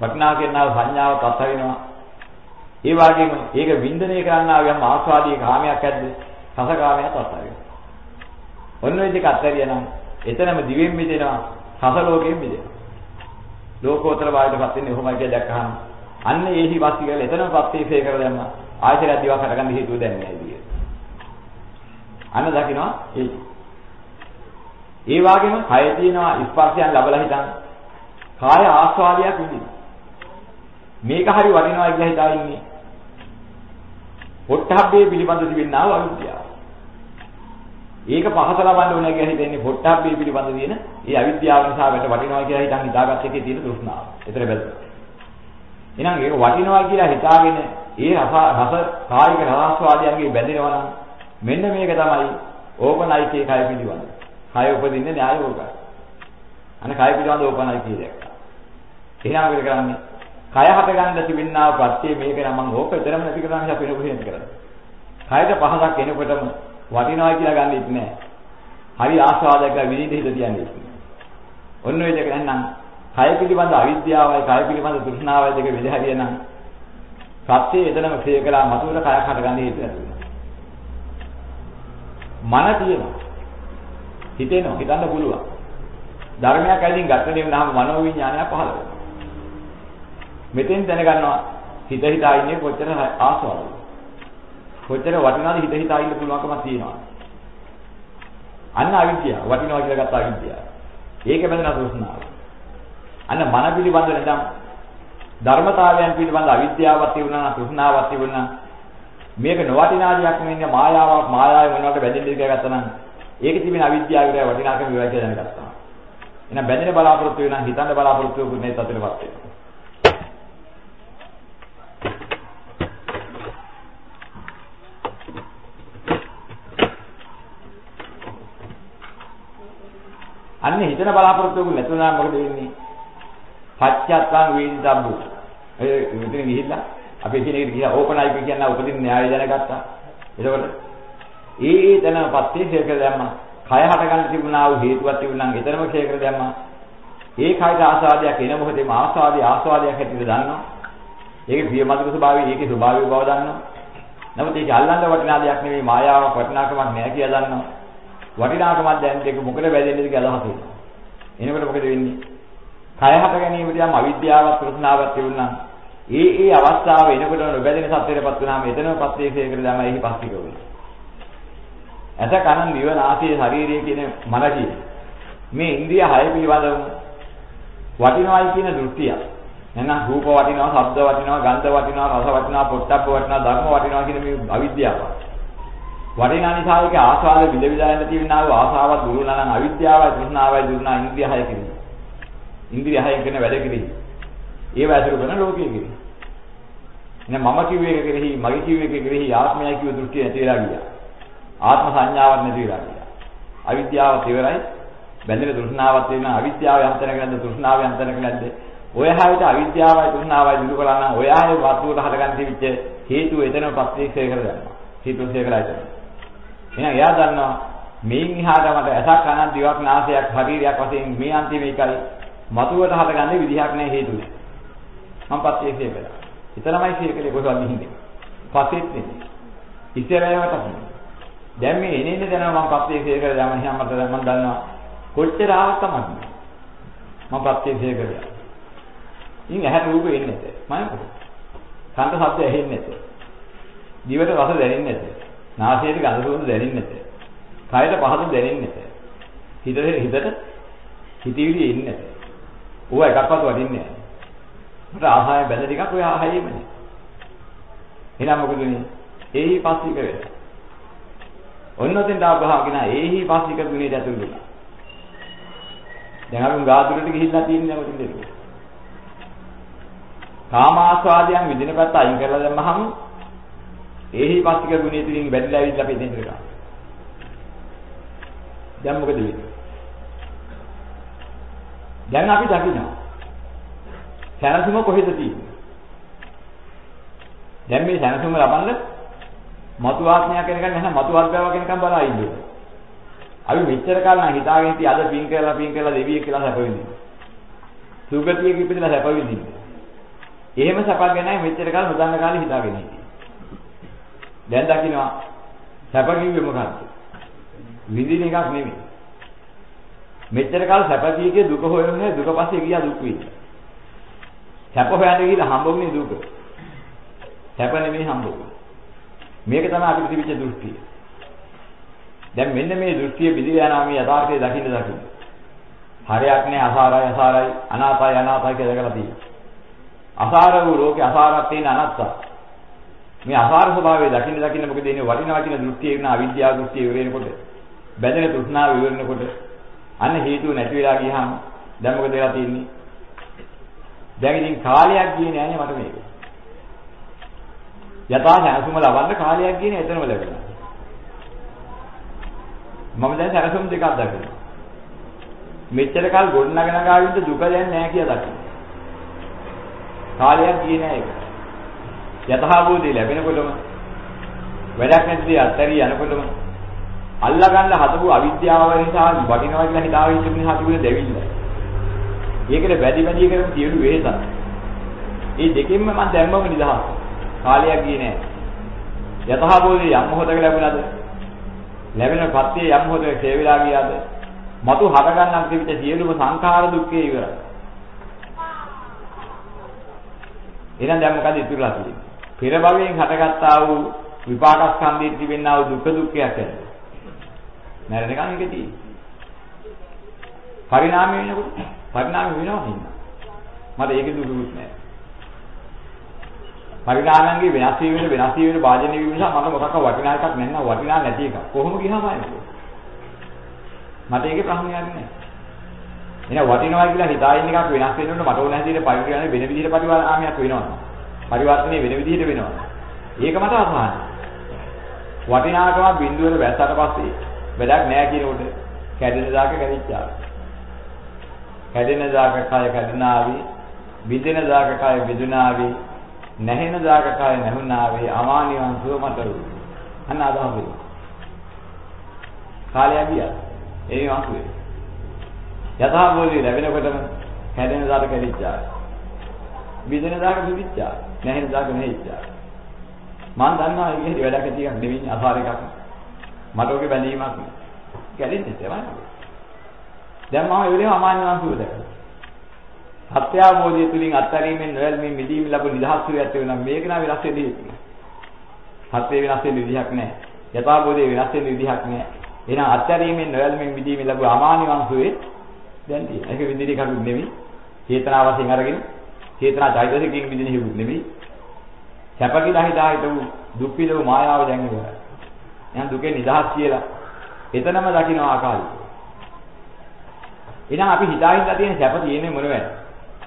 වටිනා කියනා සංඥාව තත් වෙනවා. ඒ වගේම ඒක වින්දනය කරන්නා යම් ආස්වාදී කාමයක් ඇද්ද? රස කාමයක් තත් වෙනවා. ඔන්න ඔය දෙක අත්හැරියනම් එතනම දිවෙන් මිදෙනවා, රස ලෝකයෙන් මිදෙනවා. ලෝකෝත්තර භාවයටපත් වෙන්නේ කොහොමද කියලා දැක්කහම අන්න ඒහි වාසි කරලා එතනම පත්‍යේ කරලා දැම්මා. ආයතන දිවා කරගන්න හේතුව දැන් නැහැ විදියට. අන්න දකින්නවා ඒ ඒ වගේම කය තියෙනවා ස්පර්ශයන් ලැබලා හිටන් කාය ආස්වාදයක් විඳින. මේක හරි වටිනවා කියලා හිතා ඉන්නේ. පොට්ටහබ්බේ පිළිබඳ තිබෙනා වූ අවිද්‍යාව. ඒක පහස ලබන්න ඕනේ කියලා හිතන්නේ පොට්ටහබ්බේ පිළිබඳ තියෙන ඒ අවිද්‍යාව නිසා වැට වටිනවා කියලා හිතන් හිතාගත්ත එකේ තියෙන තෘෂ්ණාව. ඒතර බැලුවා. එහෙනම් ඒක වටිනවා කියලා හිතාගෙන ඒ රස රස කායික රසාස්වාදයන්ගේ බැඳෙනවා නම් මෙන්න මේක තමයි ඕපනයිකේ කය පිළිබඳ. කය උපදින්නේ න්‍යාය ඕකයි. අනේ කය පිළිබඳ ඕපනයිකේ දැක්කා. එහෙනම් මොකද කරන්නේ? කය හට ගන්න තිබෙනා ප්‍රත්‍ය මේක නම් මම ඕක විතරම නැති කරන්නේ අපි නෙවෙයි නැති කරන්නේ. කයට පහසක් එනකොටම වටිනවා කියලා ගන්න ඉන්නේ නැහැ. හරි ආස්වාදයක විඳින්න හිත තියන්නේ. ඔන්න ඔය දෙක නැත්නම් කය පිළිබඳ අවිද්‍යාවයි කය පිළිබඳ තෘෂ්ණාවයි දෙක විදි හරියනම් සත්‍යය එතනම ක්‍රිය කළා මතුවල කයක් හටගන්න හේතු නැතුව. මන තියෙනවා. හිතෙනවා හිතන්න පුළුවන්. ධර්මයක් ඇදින් ගන්න දෙන්නාම මනෝ විඥානය පහළ වෙනවා. මෙතෙන් දැනගන්නවා හිත හිතා ඉන්නේ කොච්චර ආසාවද. කොච්චර වටිනවද හිත හිතා ඉන්න පුළුවන්කමක් තියෙනවා. අන්න අවිද්‍යාව වටිනවා කියලා ගත්ත අවිද්‍යාව. ඒක බඳන තෘෂ්ණාව. අන්න මන පිළිබඳ නැත්නම් ධර්මතාවයන් පිළිබඳ අවිද්‍යාවක් තිබුණා නම් තෘෂ්ණාවක් තිබුණා මේක නොවටිනා දෙයක් නෙවෙයි මායාවක් මායාවේ මොනවට බැඳෙන්නද කියලා ගත්තා නම් ඒකේ තිබෙන අවිද්‍යාව විතර වටිනාකම විවයි කියලා දැනගත්තා. එහෙනම් බැඳෙන බලාපොරොත්තු වෙනා හිතන්න බලාපොරොත්තු වෙන්නේ තතරපත් වෙනවා. අන්න හිතන බලාපොරොත්තු වෙන්නේ නැතුණා මොකද වෙන්නේ? පච්චත්තං වේදිතබ්බු. ඒ මෙතන ගිහිල්ලා අපි කියන එකට ගියා ඕපනයික කියන උපදින න්‍යාය දැනගත්තා. එතකොට ඒ ඒ තැනපත් ක්ෂය කර දැම්මා. කය හට ගන්න තිබුණා වූ හේතුවක් තිබුණා නම් එතනම ක්ෂය කර දැම්මා. ඒ කයට ආසාදයක් එන මොහොතේම ආසාදී ආස්වාදයක් හැටියට දන්නවා. ඒකේ ප්‍රියමధుර ස්වභාවය, ඒකේ ස්වභාවය බව දන්නවා. නමුත් ඒක අල්ලන්න වටිනා දෙයක් නෙවෙයි මායාවක් වටිනාකමක් නෑ කියලා දන්නවා. වටිනාකමක් දැන් දෙක මොකද වැදෙන්නේද කියලා අදහස එනවා. එනකොට මොකද වෙන්නේ? කය හට ගැනීමට යම් අවිද්‍යාවක් තෘෂ්ණාවක් තිබුණා ඒ ඒ අවස්ථාව එනකොට නොබැදෙන සත්‍යයටපත් වුණාම එතනම පස්සේ කියලා තමයි එහි පස්තික වෙන්නේ. ඇස කන දිව නාසය ශරීරය කියන මන කියන මේ ඉන්ද්‍රිය හය පිළිබඳව වටිනවයි කියන දෘෂ්ටිය. එහෙනම් රූප වටිනවා, ශබ්ද වටිනවා, ගන්ධ වටිනවා, රස වටිනවා, පොට්ටබ්බ වටිනවා, ධර්ම වටිනවා කියන මේ අවිද්‍යාව. වටිනා නිසා ඒක ආස්වාද විද විදා යන තියෙනා වූ ආසාවක් දුරුනා නම් අවිද්‍යාවයි තෘෂ්ණාවයි දුරුනා ඉන්ද්‍රිය හය කිරීම. ඉන්ද්‍රිය හයෙන් කරන වැඩ කිරීම. ඒව ඇසුරු කරන ලෝකයේ කිරීම. එහෙනම් මම කිව්ව එක කෙරෙහි මගේ කිව්ව එක කෙරෙහි ආත්මය කිව්ව දෘෂ්ටිය නැති වෙලා ගියා. ආත්ම සංඥාවක් නැති වෙලා ගියා. අවිද්‍යාව ඉවරයි. බැඳෙන තෘෂ්ණාවක් තියෙන අවිද්‍යාව යන්තනක නැද්ද තෘෂ්ණාව යන්තනක නැද්ද? ඔය හැවිත අවිද්‍යාවයි තෘෂ්ණාවයි දුරු කළා නම් ඔය ආයේ වස්තුවට හදගන්න තිබිච්ච හේතුව එතනම ප්‍රත්‍යක්ෂය කරගන්නවා. හේතුව සේකලා එතන. එහෙනම් එයා දන්නවා මේන් එහාට මට ඇසක් කනක් දිවක් නාසයක් ශරීරයක් වශයෙන් මේ අන්තිම එකයි මතුවට හදගන්නේ විදිහක් නැහැ හේතු නැහැ. මම ප්‍රත්‍යක්ෂය කළා. එතනමයි සීකලේ කොහොමද ගිහින්නේ. පස්සෙත් නෙමෙයි. ඉස්සරහට තමයි. දැන් මේ එනේ ඉන්න දැන මම ප්‍රත්‍යක්ෂය කරලා යම එහෙනම් මට මම දන්නවා කොච්චර ආවක් තමයි. මම ප්‍රත්‍යක්ෂය කරලා. ඉතින් ඇහැට රූප එන්නේ නැත. මම කන්ට ශබ්ද ඇහෙන්නේ නැත. දිවට රස දැනෙන්නේ නැත. නාසයට ගඳ සුවඳ දැනෙන්නේ නැත. කයට පහස දැනෙන්නේ නැත. හිතේ හිතට හිතවිලි එන්නේ නැත. ඕවා එකක්වත් වටින්නේ නැහැ. මට ආහාරය බැල ටිකක් ඔය ආහාරයෙමනේ. එහෙනම් මොකද වෙන්නේ? ඒහි පස්සික වෙලා. ඔන්නතෙන් දාපහගෙන ඒහි පස්සික ගුණයට ඇතුල් වෙනවා. දැන් අපි ගාතුරට ගිහිල්ලා තියන්නේ මොකද දෙන්නේ? කාමාස්වාදයන් විදින පැත්ත අයින් කරලා දැම්මහම ඒහි පස්සික ගුණය තුලින් වැඩිලා ඇවිල්ලා අපි දෙන්න වෙනවා. දැන් මොකද වෙන්නේ? දැන් අපි දකිනවා සැනසුම කොහෙද තියෙන්නේ? දැන් මේ සැනසුම ලබන්න මතු ආත්මයක් වෙනකන් නැහැ මතු අත්බව වෙනකන් බලා ඉන්නේ. අපි මෙච්චර කාල නම් හිතාගෙන ඉති අද පින් කරලා පින් කරලා දෙවියෙක් කියලා සැප විඳින්න. සුගතියක ඉපදලා සැප විඳින්න. එහෙම සැපක් ගැන මෙච්චර කාල නොදන්න කාලේ හිතාගෙන ඉන්නේ. දැන් දකින්නවා සැප කිව්වේ මොකක්ද? විඳින එකක් නෙමෙයි. මෙච්චර කාල සැප කීකේ දුක හොයන්නේ දුක පස්සේ ගියා දුක් විඳ. සැප හොයන්නේ ගිහලා හම්බුනේ දුක. සැප නෙමෙයි හම්බුනේ. මේක තමයි අපිට තිබිච්ච දෘෂ්ටිය. දැන් මෙන්න මේ දෘෂ්ටිය පිළිලා යනවා මේ යථාර්ථය දකින්න දකින්න. හරයක් නෑ අසාරයි අසාරයි අනාතයි අනාතයි කියලා දැකලා තියෙනවා. අසාර වූ ලෝකේ අසාරක් තියෙන අනත්තක්. මේ අසාර ස්වභාවය දකින්න දකින්න මොකද එන්නේ වටිනවා කියන දෘෂ්ටිය වෙන අවිද්‍යාව දෘෂ්ටිය ඉවරෙනකොට බැඳෙන තෘෂ්ණාව ඉවරෙනකොට අන්න හේතුව නැති වෙලා ගියහම දැන් මොකද වෙලා තියෙන්නේ? දැන් ඉතින් කාලයක් ගියේ නෑනේ මට මේක. යථා සැනසුම ලබන්න කාලයක් ගියේ නෑ එතනම ලැබෙනවා. මම දැන් සැනසුම් දෙකක් දකිනවා. මෙච්චර කල් ගොඩනගෙන ගාවින්ද දුක දැන් නෑ කියලා දකිනවා. කාලයක් ගියේ නෑ ඒක. යථාභූතය ලැබෙනකොටම වැඩක් නැති අත්තරිය යනකොටම අල්ලා ගන්න හදපු අවිද්‍යාව නිසා වටිනවා කියලා හිතාගෙන ඉන්න නිසා තිබුණ දෙවිල්ල. ඒකට වැඩි වැඩි කරපු සියලු වෙහසක්. මේ දෙකෙන්ම මම දැම්මම නිදහස්. කාලයක් ගියේ නෑ. යථාභූතය යම් මොහොතක ලැබුණාද? ලැබෙන පත්‍ය යම් මොහොතක හේවිලා ගියාද? මතු හට ගන්නක් තිබිච්ච සියලුම සංඛාර දුක්ඛේ ඉවරයි. එහෙනම් දැන් මොකද ඉතුරුලා තියෙන්නේ? පෙර භවයෙන් හටගත්තා වූ විපාක ස්කන්ධයේ තිබෙනා වූ දුක දුක්ඛයක් ඇත. මැරෙනකන් ඒක තියෙන්නේ. පරිණාමය වෙනකොට පරිණාමය වෙනවා නේද? මට ඒක දුරුත් නෑ. පරිණාමයන්ගේ වෙනස් වීම වෙන වෙනස් වීම වෙන වාජනීය වීම නිසා මට මොකක්ක වටිනා එකක් නැන්නා වටිනා නැති එකක්. කොහොම ගියාම ආයේ. මට ඒකේ ප්‍රශ්නයක් නෑ. එහෙනම් වටිනවා කියලා හිතාගෙන එකක් වෙනස් වෙනකොට මට ඕන හැටියට පරිවර්තනය වෙන විදිහට පරිවර්තනයක් වෙනවා. පරිවර්තනය වෙන විදිහට වෙනවා. ඒක මට අසහනයි. වටිනාකම බිඳුවර වැස්සට පස්සේ වැඩක් නෑ කියනකොට කැඩෙන දාක කැඩිච්චා. කැඩෙන දාක කය කැඩුනාවි, බිඳෙන දාක කය බිඳුනාවි, නැහෙන දාක කය නැහුනාවි, අමානියන් සුව මතරු. අන්න අදහස. කාලය ගියා. ඒ වගේ. යථාභූතය ලැබෙනකොටම කැඩෙන දාක කැඩිච්චා. බිඳෙන දාක බිඳිච්චා. නැහෙන දාක නැහිච්චා. මම දන්නවා ඒකේ වැඩක් ටිකක් නෙවෙයි අසාර එකක්. මට ඔගේ බැඳීමක් නෑ. කැඩෙන්නේ තමයි. දැන් මම ඒ වෙලේම අමාන්‍ය වංශුව දැක්කා. සත්‍යාවෝධිය තුලින් අත්හැරීමෙන් නොයල්මින් මිදීම ලැබු නිදහස් වූ ඇත්තේ නම් මේක නා වෙනස් වෙන්නේ නැහැ. සත්‍ය වෙනස් වෙන්න විදිහක් නැහැ. යථාභෝධිය වෙනස් වෙන්න විදිහක් නැහැ. එහෙනම් අත්හැරීමෙන් නොයල්මින් මිදීම ලැබු අමාන්‍ය වංශුවේ දැන් තියෙනවා. ඒක විඳින එකක් නෙමෙයි. චේතනා වශයෙන් අරගෙන චේතනා චෛතසිකයෙන් විඳින හේතු නෙමෙයි. සැප කියලා හිතා හිටු දුක් විඳපු මායාව දැන් ඉවරයි. එහෙනම් දුකේ නිදහස් කියලා එතනම දකින්න ආකාරය. එහෙනම් අපි හිතා හිතා තියෙන සැප තියෙන්නේ මොනවද?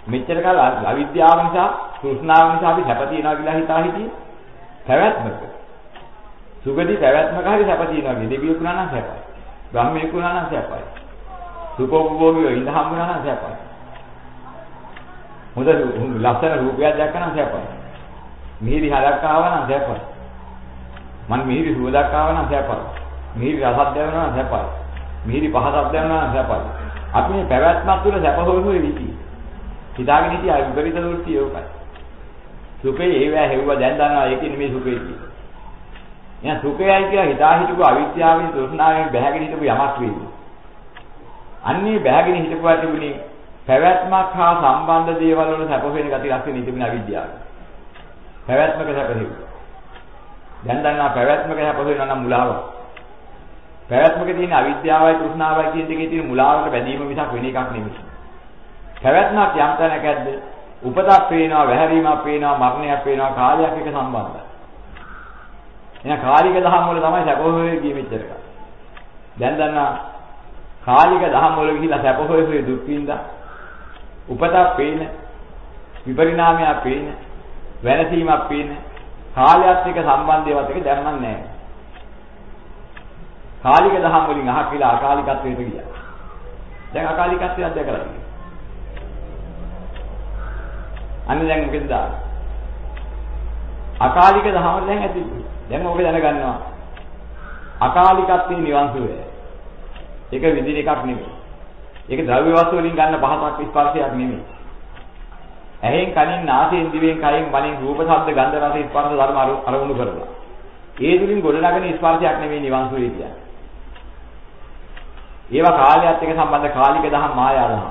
මෙච්චර කාල අවිද්‍යාව නිසා, තෘෂ්ණාව නිසා අපි සැප තියනවා කියලා හිතා හිටියේ පැවැත්මක. සුගති පැවැත්මක හරි සැප තියනවා කියන්නේ දෙවියෙකු නම් සැපයි. බ්‍රහ්මයෙකු නම් සැපයි. සුඛෝපභෝගීව ඉඳ හම්බුනා නම් සැපයි. හොඳ ලස්සන රූපයක් දැක්කම සැපයි. මිහිරි හලක් ආව නම් සැපයි. මන් මිහිරි සුවඳක් ආව නම් සැපයි. මිහිරි රසක් දැනෙනවා නම් සැපයි. මිහිරි පහසක් දැනෙනවා නම් සැපයි. අපි මේ පැවැත්මක් තුළ සැප හොයන්නේ විදි. හිතාගෙන හිටියා විපරිත දෘෂ්ටිය ඒකයි. සුඛේ ඒවැ හෙව්වා දැන් දන්නවා ඒකේ නෙමෙයි සුඛේ කියන්නේ. එහෙනම් සුඛයයි කියලා හිතා හිටපු අවිද්‍යාවෙන් තෘෂ්ණාවෙන් බැහැගෙන හිටපු යමක් වේවි. අන්නේ බැහැගෙන හිටපුවා තිබුණේ පැවැත්මක් හා සම්බන්ධ දේවල් වල සැප වෙන ගති ලක්ෂණ තිබුණ අවිද්‍යාව. පැවැත්මක සැප හේතුව. දැන් දන්නා පැවැත්මක සැප වෙනවා නම් මුලාවක්. පැවැත්මක තියෙන අවිද්‍යාවයි තෘෂ්ණාවයි කියන දෙකේ තියෙන මුලාවකට බැඳීම මිසක් වෙන එකක් නෙමෙයි. පැවැත්මක් යම් තැනක ඇද්ද? උපතක් පේනවා, වැහැරීමක් පේනවා, මරණයක් පේනවා, කාලයක් එක සම්බන්ධයි. එහෙනම් කාලික දහම් වල තමයි සැප හොයේ ගියේ මෙච්චරක. දැන් දන්නා කාලික දහම් වල ගිහිලා සැප හොයේ දුක් විඳා උපතක් පේන විපරිණාමයක් පේන වෙනසීමක් පේන කාලයත් එක්ක සම්බන්ධයවත් එක දැන් නම් නැහැ. කාලික දහම් වලින් අහක් කියලා අකාලිකත්වයට ගියා. දැන් අකාලිකත්වයක් දැකලා තියෙනවා. අන්න දැන් මොකද දාන්නේ? අකාලික දහම දැන් ඇති. දැන් ඔබ දැනගන්නවා. අකාලිකත්වයේ නිවන් සුවය. ඒක විඳින එකක් නෙමෙයි. ඒක ද්‍රව්‍ය වස්තු වලින් ගන්න පහසක් ස්පර්ශයක් නෙමෙයි. ඇහෙන් කනින් නාසයෙන් දිවෙන් කයෙන් මනෙන් රූප ශබ්ද ගන්ධ රස ස්පර්ශ ධර්ම අරමුණු කරලා. ඒ තුලින් ගොඩනගන ස්පර්ශයක් නෙමෙයි නිවන් සුවය කියන්නේ. ඒවා කාලයත් එක්ක සම්බන්ධ කාලික දහම් මායා දහම්.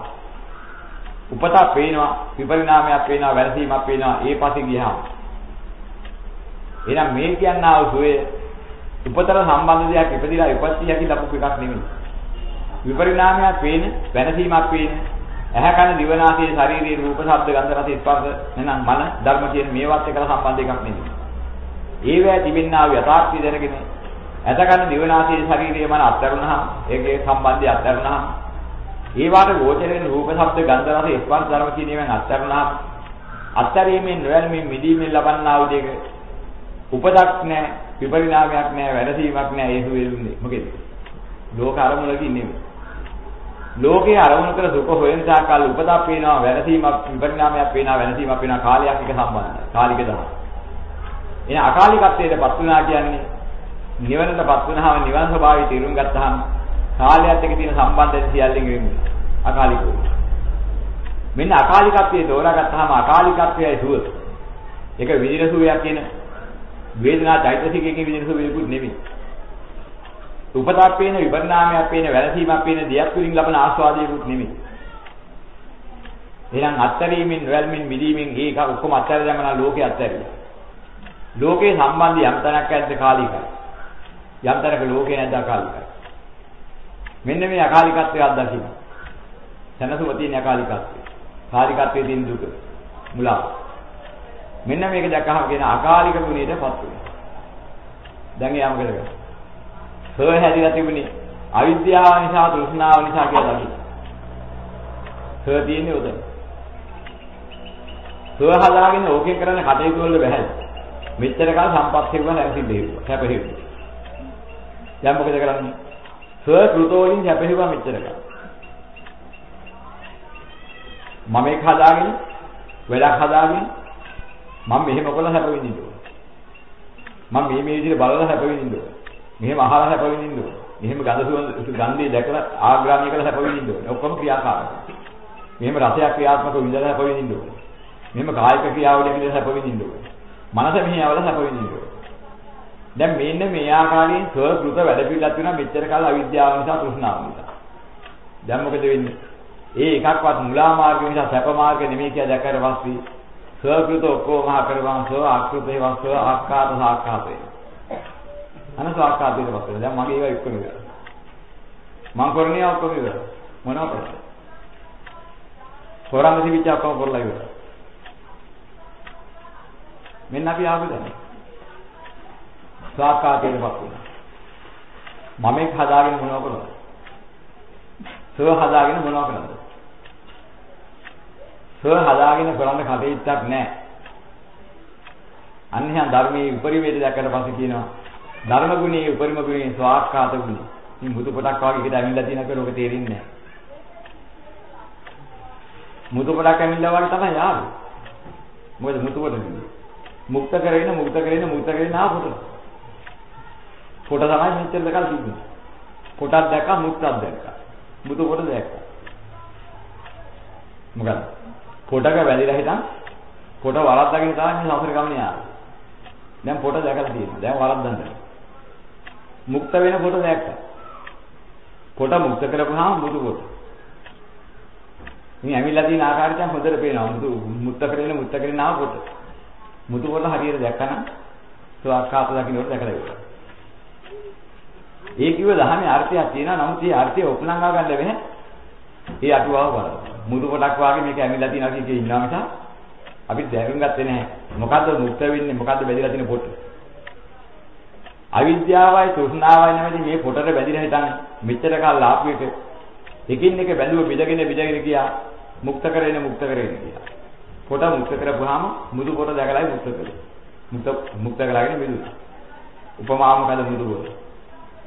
උපතක් පේනවා, විපරිණාමයක් පේනවා, වැරදීමක් පේනවා, ඒ පස්සේ ගියාම. එහෙනම් මේ කියන්නා වූ සුවය උපතර සම්බන්ධ දෙයක් ඉපදිලා ඉපත්තියකින් ලැබුපු එකක් නෙමෙයි. විපරිණාමයක් පේන, වෙනසීමක් පේන, ඇහැ කන දිවනාසය ශාරීරික රූප ශබ්ද ගන්ධ රස ස්පර්ශ නැනම් මන ධර්ම කියන මේවත් එක්ක සම්බන්ධ එකක් නෙමෙයි. ඒවැ තිබෙනා වූ යථාර්ථය දැනගෙන ඇත කන දිවනාසය ශාරීරික මන අත්හැරුණාම ඒකේ සම්බන්ධය අත්හැරුණාම ඒවාට ගෝචරෙන රූප ශබ්ද ගන්ධ රස ස්පර්ශ ධර්ම කියන ඒවාන් අත්හැරුණාම අත්හැරීමෙන් නොයල්මින් මිදීමෙන් ලබන්නා වූ දෙක උපදක් නැහැ විපරිණාමයක් නැහැ වැඩසීමක් නැහැ ඒ හුවෙන්නේ මොකද? ලෝක අරමුණකින් නෙමෙයි. ලෝකේ අරමුණු කර සුඛ හොයන සාකල් උපදක් පේනවා වැඩසීමක් විපරිණාමයක් පේනවා වැඩසීමක් පේනවා කාලයක් එක සම්බන්ධයි. කාලික දහම. එන අකාලිකත්වයටපත් වුණා කියන්නේ නිවනටපත් වුණාම නිවන් ස්වභාවය තේරුම් ගත්තාම කාලයත් එක්ක තියෙන සම්බන්ධය සියල්ලෙන් වෙන්නේ අකාලිකව. මෙන්න අකාලිකත්වයේ තෝරාගත්තාම අකාලිකත්වයයි සුව. ඒක විදින සුවයක් කියන වේදනා චෛතසිකයේ විදින සුවයකුත් නෙමෙයි. උපතාක් පේන විපරිණාමයක් පේන වැළසීමක් පේන දෙයක් තුලින් ලබන ආස්වාදයකුත් නෙමෙයි. එහෙනම් අත්තරීමෙන් වැල්මින් මිදීමෙන් ඒක ඔක්කොම අත්තර දැමන ලෝකේ අත්තරිය. ලෝකේ සම්බන්ධ යම් තැනක් ඇද්ද කාලිකයි. යම් තැනක ලෝකේ නැද්ද අකාලිකයි. මෙන්න මේ අකාලිකත්වය අත්දකින්න. සනසුම තියෙන අකාලිකත්වය. කාලිකත්වයේ තියෙන දුක. මුලා. මෙන්න මේක දැක්කහම කියන අකාලික ගුණයටපත් වෙනවා. දැන් එයා මොකද කරන්නේ? සෝ හැදිලා තිබුණේ අවිද්‍යාව නිසා තෘෂ්ණාව නිසා කියලා දකින්න. සෝ තියෙන්නේ උදේ. සෝ හදාගෙන ඕකේ කරන කටයුතු වල බැහැ. මෙච්චර කාල සම්පත් හේව නැතිද හේව. කැප හේව. දැන් මොකද කරන්නේ? සෝ කෘතෝලින් කැප හේව මෙච්චර කාල. මම ඒක හදාගෙන වැඩක් හදාගෙන මම මෙහෙම කළා හැප විඳින්න ඕන. මම මේ මේ විදිහට බලලා හැප විඳින්න ඕන. මෙහෙම අහලා හැප විඳින්න ඕන. මෙහෙම ගඳ සුවඳ ගන්ධය දැකලා ආග්‍රාහ්‍ය කරලා හැප විඳින්න ඕන. ඔක්කොම ක්‍රියාකාරක. මෙහෙම රසයක් ක්‍රියාත්මක විඳලා හැප විඳින්න ඕන. මෙහෙම කායික ක්‍රියාවලිය විදිහට හැප විඳින්න ඕන. මනස මෙහි අවල හැප විඳින්න ඕන. දැන් මේන්න මේ ආකාරයෙන් ස්වකෘත වැඩ පිළිලක් වෙනවා මෙච්චර කාල අවිද්‍යාව නිසා තෘෂ්ණාව නිසා. දැන් මොකද වෙන්නේ? ඒ එකක්වත් මුලා මාර්ග නිසා සැප මාර්ග නෙමෙයි කියලා දැක්කට පස්සේ ස්වකෘත ඔක්කොම කරවන් ස්ව ආකෘතේ වස්ව ආකාත සාකාතේ. අනසාකාතේට පස්සේ දැන් මගේ ඒවා එක්කම ඉවරයි. මං කරන්නේ ඔක්කොම ඉවරයි. මොනවද කරන්නේ? හොරන් තිබිච්ච ඔක්කොම කරලා ඉවරයි. මෙන්න අපි ආපු දැන්. සාකාතේට පස්සේ. මම එක් හදාගෙන මොනව කරනවද? සව හදාගෙන මොනව කරනවද? සව හදාගෙන කරන්න කටයුත්තක් නැහැ. අන්‍යයන් ධර්මයේ උපරිමයට දැක්කට පස්සේ කියනවා ධර්ම ගුණයේ උපරිම ගුණයේ ස්වාක්ඛාත ගුණය. මේ මුතු පොටක් වගේ එකට ඇවිල්ලා තියෙන කෙනෙක් ඔක තේරෙන්නේ නැහැ. මුතු පොටක් ඇවිල්ලා වගේ තමයි ආවේ. මොකද මුතු පොට නෙමෙයි. මුක්ත කරගෙන මුක්ත කරගෙන මුක්ත කරගෙන ආපොට. පොට තමයි මෙච්චර දෙකල් තිබුණේ. පොටක් දැක්කා මුක්තක් දැක්කා. මුතු පොට දැක්කා. මොකද? පොටක වැලිලා හිටන් පොට වරද්දාගෙන තමයි මේ සසර ගමනේ ආවේ. දැන් පොට දැකලා තියෙනවා. දැන් වරද්දන්න. මුක්ත වෙන කොට දැක්කා. කොට මුක්ත කරපුවාම මුදු කොට. මේ ඇවිල්ලා තියෙන ආකාරය දැන් හොඳට පේනවා. මුදු මුක්ත කරගෙන මුක්ත කරගෙන ආව කොට. මුදු කොට හරියට දැක්කනම් ස්වාක්කාත දකින්නට දැකලා ඉවරයි. ඒ කිව්ව දහමේ අර්ථයක් තියෙනවා. නමුත් ඒ අර්ථය උපලංගා ගන්න බැහැ. ඒ අටුවාව බලන්න. මුදු කොටක් වාගේ මේක ඇවිල්ලා තියෙනවා කියන ඉන්නවා මිස අපි දැනුම් ගත්තේ නැහැ. මොකද්ද මුක්ත වෙන්නේ? මොකද්ද බැඳලා තියෙන පොට? අවිද්‍යාවයි තෘෂ්ණාවයි නැමැති මේ පොටට බැඳිලා හිටන්නේ මෙච්චර කාල ආපු එක එකින් එක බැඳුව බිඳගෙන බිඳගෙන ගියා. මුක්ත කරගෙන මුක්ත කරගෙන ගියා. පොට මුක්ත කරපුවාම මුදු පොට දැකලායි මුක්ත කරේ. මුක්ත මුක්ත කරලාගෙන මිදුණා උපමාව මොකද මුදු පොට?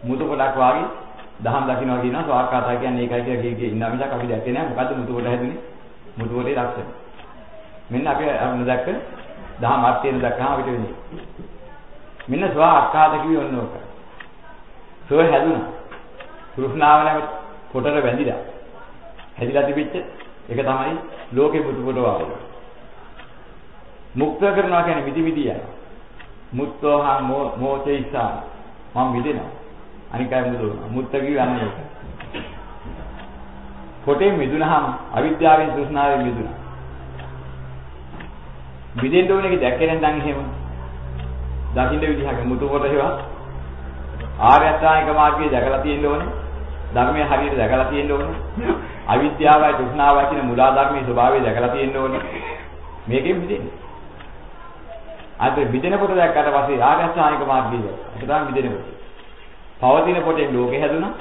මුදු පොටක් වාගේ දහම් දකින්නවා කියනවා ස්වාක්කාතා කියන්නේ ඒකයි කියලා කිය කිය ඉන්නා මිසක් අපි දැක්කේ නැහැ. මොකද්ද මුදු පොට හැදුනේ? මුදු පොටේ ලක්ෂණ. මෙන්න අපි දැක්ක දහම අර්ථයෙන් දැක්කම අපිට වෙන්නේ. මෙන්න ස්වා අක්කාද කිවි ඔන්න ඕක. සුව හැදුනා. තෘෂ්ණාව නැමෙත් පොටර වැඳිලා. හැදිලා තිබිච්ච ඒක තමයි ලෝකේ පුතු කොට වාගේ. මුක්ත කරනවා කියන්නේ විදි විදි යන. මුත්තෝහං මෝචේසා මම විදිනවා. අනිකයි මුදු මුත්ත කිව්වන්නේ ඒක. පොටේ මිදුනහම අවිද්‍යාවෙන් තෘෂ්ණාවෙන් මිදුනා. මිදෙන්න ඕන එක දැක්කේ නැත්නම් එහෙම දකින්න විදිහක මුතු කොට ඒවා ආර්ය අෂ්ටාංගික මාර්ගය දැකලා තියෙන්න ඕනේ. ධර්මයේ හරියට දැකලා තියෙන්න ඕනේ. අවිද්‍යාවයි තෘෂ්ණාවයි කියන මුලා ධර්මයේ ස්වභාවය දැකලා තියෙන්න ඕනේ. මේකෙන් මිදෙන්න. අද මිදෙනකොට දැක්කට පස්සේ ආර්ය අෂ්ටාංගික මාර්ගය ඒක තමයි මිදෙනකොට. පවතින පොටෙන් ලෝකේ හැදුනා.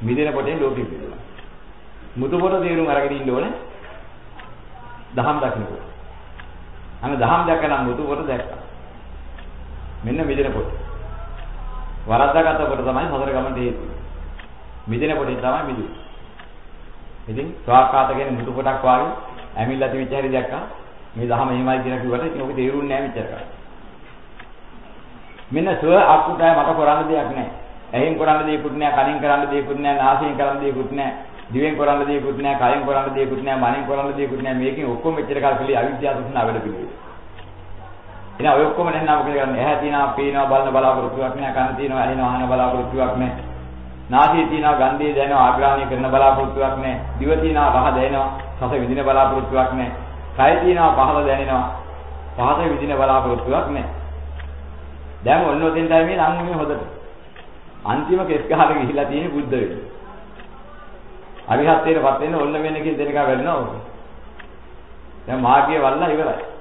මිදෙන පොටෙන් ලෝකෙ මිදුණා. මුතු පොට තේරුම් අරගෙන ඉන්න ඕනේ. දහම් දකින්නකොට. අන්න දහම් දැකලා මුතු පොට දැක්කා. මෙන්න මිදෙන පොට. වරද්දාගත්ත කොට තමයි සතර ගමනට හේතුව. මිදෙන පොටේ තමයි මිදුනේ. ඉතින් ස්වාකාත කියන්නේ මුතු පොටක් වාගේ ඇමිල්ලා තිබිච්ච හැටි දැක්කා. මේ දහම එහෙමයි කියලා කිව්වට ඉතින් ඔක තේරුන්නේ නැහැ මෙච්චර කාලෙ. මෙන්න ස්ව අකුටය මට කරන්න දෙයක් නැහැ. ඇහෙන් කරන්න දෙයක්වත් නැහැ, කනින් කරන්න දෙයක්වත් නැහැ, නාසයෙන් කරන්න දෙයක්වත් නැහැ, දිවෙන් කරන්න දෙයක්වත් නැහැ, කයෙන් කරන්න දෙයක්වත් නැහැ, මනෙන් කරන්න දෙයක්වත් නැහැ. මේකෙන් ඔක්කොම මෙච්චර කාල පිළි අවිද්‍යාව තුන වැඩ පිළිවෙල. එහෙනම් ඔය ඔක්කොම නැත්නම් මොකද කරන්නේ? ඇහැ තියෙනවා, පේනවා, බලන බලාපොරොත්තුවක් නැහැ, කන තියෙනවා, ඇහෙනවා, අහන බලාපොරොත්තුවක් නැහැ. නාසය තියෙනවා, ගන්ධය දැනෙනවා, ආග්‍රහණය කරන බලාපොරොත්තුවක් නැහැ. දිව තියෙනවා, රහ දැනෙනවා, රස විඳින බලාපොරොත්තුවක් නැහැ. කය තියෙනවා, පහළ දැනෙනවා, පහස විඳින බලාපොරොත්තුවක් නැහැ. දැන් ඔන්න ඔතෙන් තමයි මේ නම් මේ හොදට. අන්තිම කෙස් ගහට ගිහිලා තියෙන බුද්ධ වෙන්නේ. අරිහත්ත්වයටපත් වෙන්න ඔන්න වෙන කෙනෙක් දෙනකා වැඩනවා ඕක. දැන් මාර්ගය වල්ලා ඉවරයි.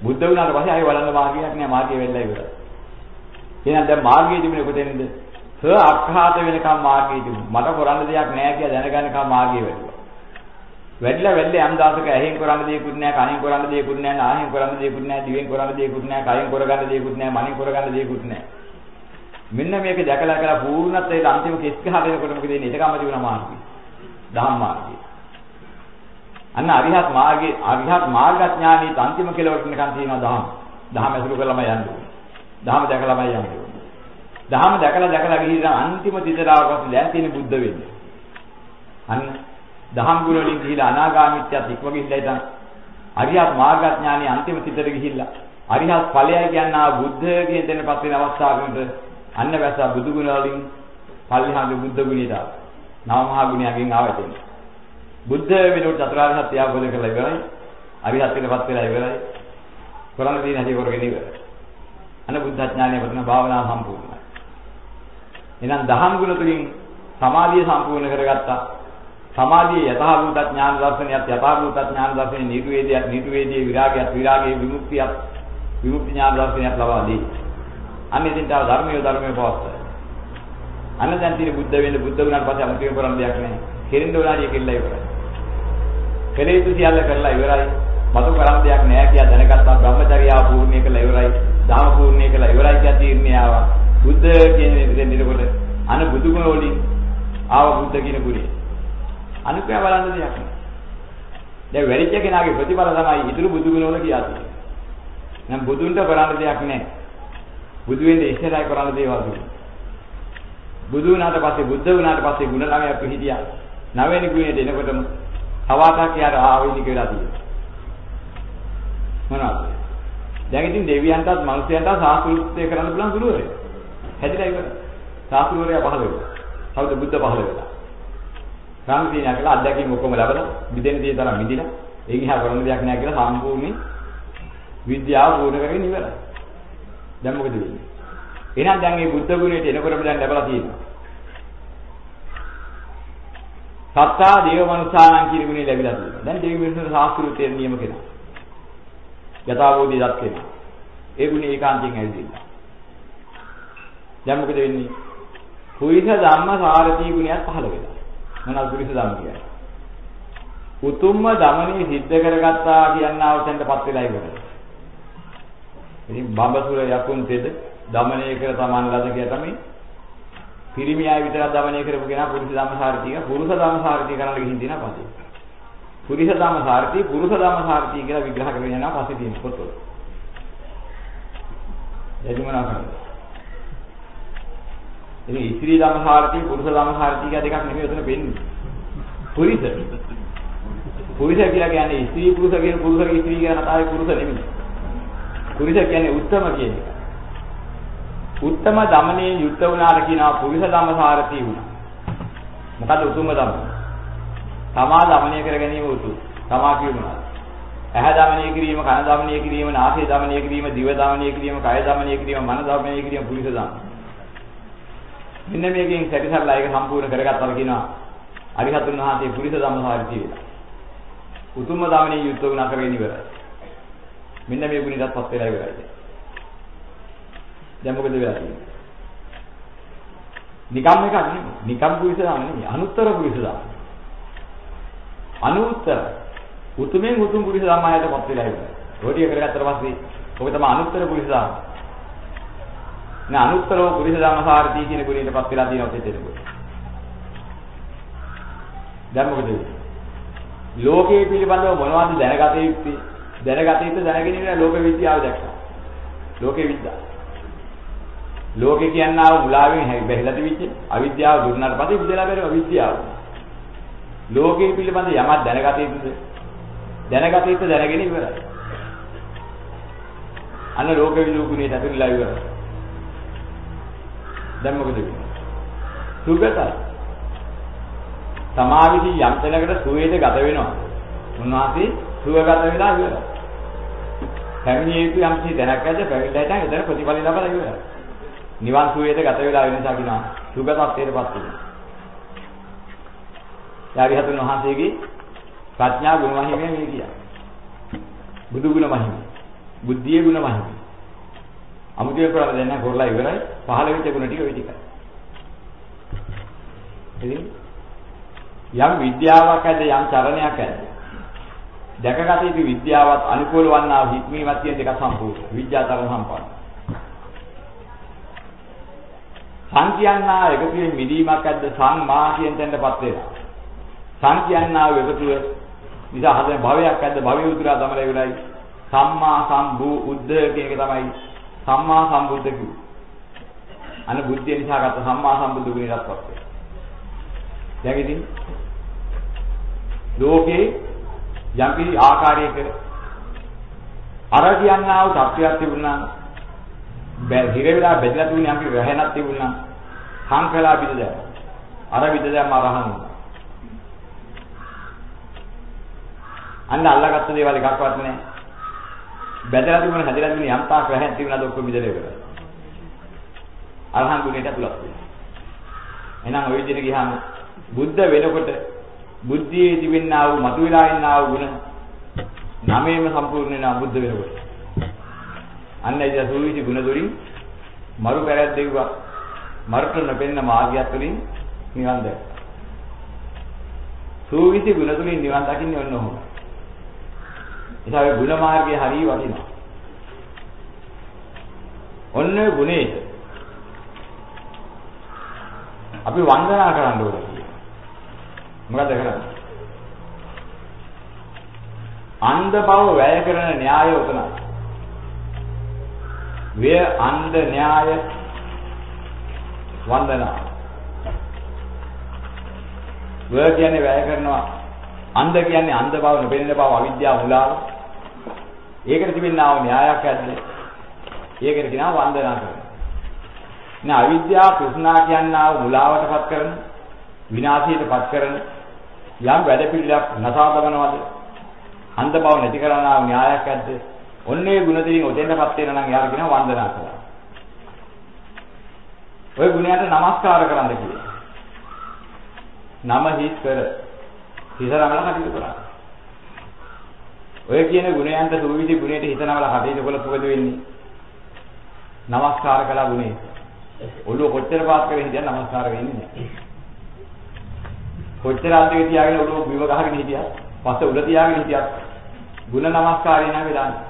බුද්ධ වුණාට පස්සේ ආයෙ බලන්න මාර්ගයක් නෑ මාර්ගය වෙල්ලා ඉවරයි. එහෙනම් දැන් මාර්ගයේ තිබුණේ කොතැනද? ස අක්ඛාත වෙනකම් මාර්ගයේ තිබුණා. මට කරන්න දෙයක් නෑ කියලා දැනගන්නකම් මාර්ගය වැඩිවා. වැඩිලා වැඩිලා යම් දවසක ඇහෙන් කරන්න දෙයක්වත් නෑ, කනෙන් කරන්න දෙයක්වත් නෑ, නාහෙන් කරන්න දෙයක්වත් නෑ, දිවෙන් කරන්න දෙයක්වත් නෑ, කයෙන් කරගන්න දෙයක්වත් නෑ, මනෙන් කරගන්න දෙයක්වත් නෑ. මෙන්න මේක දැකලා කරලා පූර්ණත්වයට අන්තිම කෙස් ගහට එනකොට මොකද වෙන්නේ? ඊටකම තිබුණා මාර්ගය. ධම්ම මාර්ගය. අන්න අරිහත් මාර්ගයේ අරිහත් මාර්ගඥානීය අන්තිම කෙලවරට නිකන් තියෙනවා දහම. දහම ඇසුරු කරලාම යන්න ඕනේ. දහම දැකලාම යන්න ඕනේ. දහම දැකලා දැකලා ගිහිල්ලා අන්තිම තිතරාවකට දැන් තියෙන බුද්ධ වෙන්නේ. අන්න දහම් ගුණ වලින් ගිහිල්ලා අනාගාමීත්‍යත් ඉක්ම ගිහිල්ලා ඉතින් අරිහත් මාර්ගඥානීය අන්තිම තිතර ගිහිල්ලා අරිහත් ඵලයයි කියනා බුද්ධ කියන තැනපත් වෙන අවස්ථාවකට අන්න වැසා බුදු ගුණ වලින් පල්ලිහාගේ බුද්ධ ගුණයට නව මහා ගුණයකින් ආවතෙන්නේ. බුද්ධ වෙනුවට චතුරාර්ය සත්‍ය අවබෝධ කරලා ඉවරයි. අරිහත් වෙනපත් වෙලා ඉවරයි. කරන්න තියෙන හැටි කරගෙන ඉවරයි. අන්න බුද්ධ ඥානය වටන භාවනාව සම්පූර්ණයි. එහෙනම් දහම් ගුණ තුලින් සමාධිය සම්පූර්ණ කරගත්තා. සමාධියේ යථාභූත ඥාන දර්ශනයත් යථාභූත ඥාන දර්ශනේ නිර්වේදයක් නිර්වේදයේ විරාගයත් විරාගයේ විමුක්තියත් විමුක්ති ඥාන දර්ශනයක් ලබා දී. අන්න ඉතින් තව ධර්මිය ධර්මයේ පවස්තයි. අන්න දැන් තියෙන බුද්ධ වෙන්න බුද්ධ වුණාට පස්සේ අමුතියෙන් කරන්න දෙයක් නැහැ. කෙරෙන්න ඕනාරිය කෙල්ල ඉවරයි. කෙලෙතු සියල්ල කරලා ඉවරයි. මතු කරන් දෙයක් නැහැ කියලා දැනගත්තා බ්‍රහ්මචර්යාව පූර්ණිය කළා ඉවරයි. දාම පූර්ණිය කළා ඉවරයි කියලා තීරණය ආවා. බුද්ධ කියන විදිහෙන් ඉනකොට අන බුදුගුණ වලින් ආව බුද්ධ කියන ගුණය. අනුකය බලන්න දෙයක් නෑ. දැන් වැඩිච්ච කෙනාගේ ප්‍රතිඵල තමයි ඉතුරු බුදුගුණ වල කියා තියෙන්නේ. නම් බුදුන්ට කරන්න දෙයක් නෑ. බුදු වෙන්නේ ඉස්සරහයි කරන්න දේවල් දුන්නේ. බුදු වුණාට පස්සේ බුද්ධ වුණාට පස්සේ ගුණ ළමයා පිළිහිදියා. නවවෙනි ගුණයට එනකොටම තවාටක් යාර ආවෙදි කියලා තියෙනවා. මොනවද? දැන් ඉතින් දෙවියන්ටත් මිනිසයන්ටත් සාස්ෘත්‍ය කරන්න පුළුවන් ගුරුවරයෙක්. හැදිලා ඉවරයි. සාස්ෘවරයා පහළ වෙනවා. කවුද බුද්ධ පහළ වෙලා. සාන්තිය නැකලා අධ්‍යක්ෂින් ඔක්කොම ලැබලා මිදෙන දේ තරම් මිදිලා ඒක ඉහා කරන්න දෙයක් නැහැ කියලා සම්පූර්ණ විද්‍යාව පූර්ණ කරගෙන ඉවරයි. දැන් මොකද වෙන්නේ? එහෙනම් දැන් මේ බුද්ධ ගුණයට එනකොටම දැන් ලැබලා තියෙනවා. සත්තා දේව මනුසානං කියන ගුණය ලැබිලා තියෙනවා. දැන් දෙවි මිනිස්සුන්ට සාස්ත්‍රීය නියම කෙනා. යථාබෝධි දත් කෙනා. ඒ ගුණය ඒකාන්තයෙන් ඇවිදින්න. දැන් මොකද වෙන්නේ? කුයිස ධම්ම සාරති ගුණයක් පහළ වෙනවා. මොනවාද කුයිස ධම්ම කියන්නේ? උතුම්ම දමනී සිද්ධ කරගත්තා කියනවා උතෙන්ටපත් වෙලා ඉවරයි. ඉතින් බඹසුර යකුන් තෙද දමනය කර තමන් ලද කිය තමයි පිරිමි අය විතරක් দমনය කරපු කෙනා පුරුෂ ධම්මසාරතිය පුරුෂ ධම්මසාරතිය කරන්න ගිහින් දිනා පස්සේ. පුරුෂ ධම්මසාරතිය පුරුෂ ධම්මසාරතිය කියලා විග්‍රහ කරගෙන යනවා පස්සේ තියෙන පොතවල. යජමනා කරනවා. ඉතින් ස්ත්‍රී ධම්මසාරතිය පුරුෂ ධම්මසාරතිය කියලා දෙකක් නෙමෙයි උතන වෙන්නේ. පුරිස. පුරිස කියලා කියන්නේ ස්ත්‍රී පුරුෂ කියන පුරුෂ ස්ත්‍රී කියන කතාවේ පුරුෂ නෙමෙයි. පුරිස කියන්නේ උත්තම කියන එක. උත්තම දමනේ යුක්ත වුණාට කියනවා පුරිස ධම්ම සාරති වුණා. මොකද උතුම්ම ධම්ම? තමා දමනය කර ගැනීම උතුම්. තමා කියනවා. ඇහැ දමනය කිරීම, කන දමනය කිරීම, නාසය දමනය කිරීම, දිව දමනය කිරීම, කය දමනය කිරීම, මන දමනය කිරීම පුරිස ධම්ම. මෙන්න මේකෙන් සැටිසල්ලා ඒක සම්පූර්ණ කරගත්තා කියනවා. අරිහතුන් වහන්සේ පුරිස ධම්මසාරිතී වෙලා. උතුම්ම දමනේ යුද්ධ වුණා කරගෙන ඉවරයි. මෙන්න මේ ගුණයටපත් වෙලා ඉවරයි. දැන් මොකද වෙලා තියෙන්නේ? නිකම් එකක් නෙමෙයි. නිකම් පුරිස ධම්ම නෙමෙයි. අනුත්තර පුරිස ධම්ම. අනුත්තර උතුමෙන් උතුම් පුරිස ධම්මයටපත් වෙලා ඉවරයි. රෝඩිය කරගත්තට පස්සේ ඔබ තමයි අනුත්තර පුරිස ධම්ම. නේ අනුත්තරව පුරිස ධම්මසාරති කියන ගුණයටපත් වෙලා තියෙනවා තෙතේනකොට. දැන් මොකද වෙන්නේ? ලෝකයේ පිළිබඳව මොනවද දැනගත යුත්තේ? දැනගත යුත්තේ දැනගෙන ඉන්න ලෝක විද්‍යාව දැක්කා. ලෝකේ විද්‍යාව. ලෝකේ කියනවා මුලාවෙන් බැහැලා තිබිච්ච අවිද්‍යාව දුන්නාට පස්සේ ඉඳලා බැරි අවිද්‍යාව. ලෝකයේ පිළිබඳ යමක් දැනගත යුතුද? දැනගත යුත්තේ දැනගෙන ඉවරයි. අන්න ලෝක විලෝකුණේ ඇතුළලා ඉවරයි. දැන් මොකද වෙන්නේ? සුගතයි. තමා විසින් යම් තැනකට සුවේද ගත වෙනවා. උන්වහන්සේ සුවගත වෙලා ඉවරයි. පැමිණිය යුතු යම් කිසි දැනක් ඇද්ද පැමිණලා හිටන් එතන ප්‍රතිඵල ලබලා ඉවරයි. නිවන් සුවේද ගත වෙලා වෙන නිසා කියනවා සුගතත්වයටපත් වෙනවා. යාරිහතුන් වහන්සේගේ ප්‍රඥා ගුණ මහිමය මේ කියන්නේ. බුදු ගුණ මහිමය. බුද්ධියේ ගුණ මහිමය. අමුතුවේ කරලා දෙන්න කරලා ඉවරයි. පහළ වෙච්ච ගුණ ටික ওই ටිකයි. ඉතින් යම් විද්‍යාවක් ඇද්ද යම් චරණයක් ඇද්ද දැකගත යුතු විද්‍යාවත් අනුකූල වන්නා හික්මීමත් කියන දෙක සම්පූර්ණ විද්‍යාතර සම්පන්න සංකියන්නා එකතුවේ මිදීමක් ඇද්ද? සංමා කියන තැනටපත් වෙනවා සංකියන්නා එකතුව නිසා හදන භවයක් ඇද්ද? භවය උතුරා තමයි ඉවරයි සම්මා සම්බු උද්ද කියන එක තමයි. සම්මා සම්බුද්ධ කිව්වේ. අන බුද්ධිය නිසා ගත්ත සම්මා සම්බුදු ගුණයටත් පත් වෙනවා. දැන් ඉතින් ලෝකේ යම්කිසි ආකාරයක අර කියන්නා වූ තත්ත්වයක් තිබුණා බැ හිර වෙලා බෙදලා තිබුණ යම්කිසි රැහැනක් තිබුණා සංකලා බිඳ අර විද දැම්ම අරහන් අන්න අල්ලගත්ත දේවල් එකක්වත් නැහැ බැදලා තිබුණ හැදලා තිබුණ යම් තාක් රැහැන් තිබුණාද ඔක්කොම විදලේ කරා. අරහන් ගුණයට ඇතුළත් වෙනවා. එහෙනම් ওই විදිහට ගියාම බුද්ධ වෙනකොට බුද්ධියේ තිබෙනා වූ මතුවලා ඉන්නා වූ ගුණ නමේම සම්පූර්ණ වෙනා බුද්ධ වෙනකොට. අන්න ඒ සූවිසි ගුණ දොරින් මරු පැරැද්දෙව්වා. මරට නොපෙන්න මාර්ගයක් තුළින් නිවන් දැක්කා. සූවිසි ගුණ තුළින් නිවන් දකින්නේ ඔන්න ඔහොමයි. නිසා ඒ ගුණ මාර්ගයේ හරිය වටිනවා. ඔන්න ඔය ගුණේ අපි වන්දනා කරන්න ඕනේ. මොකද කරන්නේ? අන්ධ බව වැය කරන න්‍යාය උතනයි. වේ අන්ධ න්‍යාය වන්දනා. වේ කියන්නේ වැය කරනවා. අන්ධ කියන්නේ අන්ධ බව නොපෙනෙන බව අවිද්‍යාව මුලාව. ඒකට තිබෙනා වූ න්‍යායක් ඇද්ද? ඒකට කියනවා වන්දනා කරනවා. නේ අවිද්‍යාව කෘෂ්ණා කියනා වූ මුලාවටපත් කරන විනාශයටපත් කරන යම් වැඩ පිළිලක් නසාදවනවද? අන්ධ බව නැති කරනා වූ න්‍යායක් ඇද්ද? ඔන්නේ ගුණ දෙකින් ඔතෙන්ටපත් වෙන නම් එයාට කියනවා වන්දනා කරලා. ওই ගුණයට নমස්කාර කරන්න කියලා. නම හිස් කර හිත නමලා කටයුතු කරා. ඔය කියන ගුණයන්ට සුවිවිධ ගුණයට හිත නමලා කටයුතු කළොත් මොකද වෙන්නේ? নমස්කාර කළා ගුණේ. ඔළුව කොච්චර පාස් කරේ හිටියත් নমස්කාර වෙන්නේ නැහැ. කොච්චර අද්දේ තියාගෙන ඔළුව බිම ගහගෙන හිටියත්, පස්ස උඩ තියාගෙන හිටියත් ගුණ নমස්කාරය නෑ වෙලාන්නේ.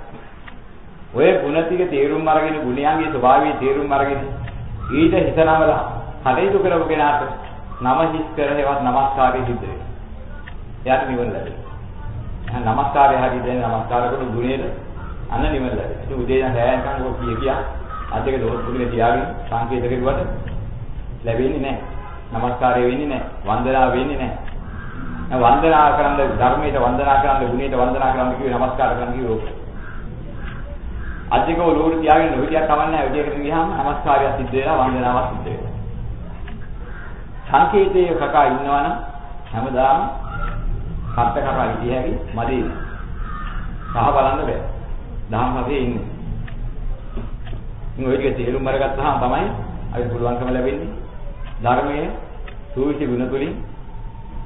ඔය ගුණ ටික තේරුම් අරගෙන ගුණයන්ගේ ස්වභාවය තේරුම් අරගෙන ඊට හිත නමලා කටයුතු කරපු කෙනාට නම හිස් කරේවත් নমස්කාරය සිද්ධ වෙනවා. එයාට නිවන ලැබෙනවා. නමස්කාරය හරියට දැන් නමස්කාර කරන ගුණේට අන්න නිවන ලැබෙනවා. ඒ උදේ ඉඳන් රැය යනකම් ඔය කිය කියා අද දෙක දොස් පුදුනේ තියාගෙන සංකේත කෙරුවට ලැබෙන්නේ නැහැ. නමස්කාරය වෙන්නේ නැහැ. වන්දනා වෙන්නේ නැහැ. වන්දනා කරන්න ධර්මයට වන්දනා කරන්න ගුණයට වන්දනා කරන්න කිව්වේ නමස්කාර කරන්න කිව්වේ. අධික ඔලුවට තියාගෙන නොහිටියක් කවන්නේ නැහැ. විදියකට ගියාම නමස්කාරය සිද්ධ වෙනවා වන්දනාවක් සිද්ධ වෙනවා. සංකේතයේ කකා ඉන්නවනම් හැමදාම කප්ප කකා හිටිය හැකි මදි. සහ බලන්න බෑ. දහම් හදේ ඉන්නේ. ඉතින් ඔය ටික තේරුම් අරගත්තාම තමයි අපි පුළුවන්කම ලැබෙන්නේ ධර්මයේ සූවිසි ගුණ තුලින්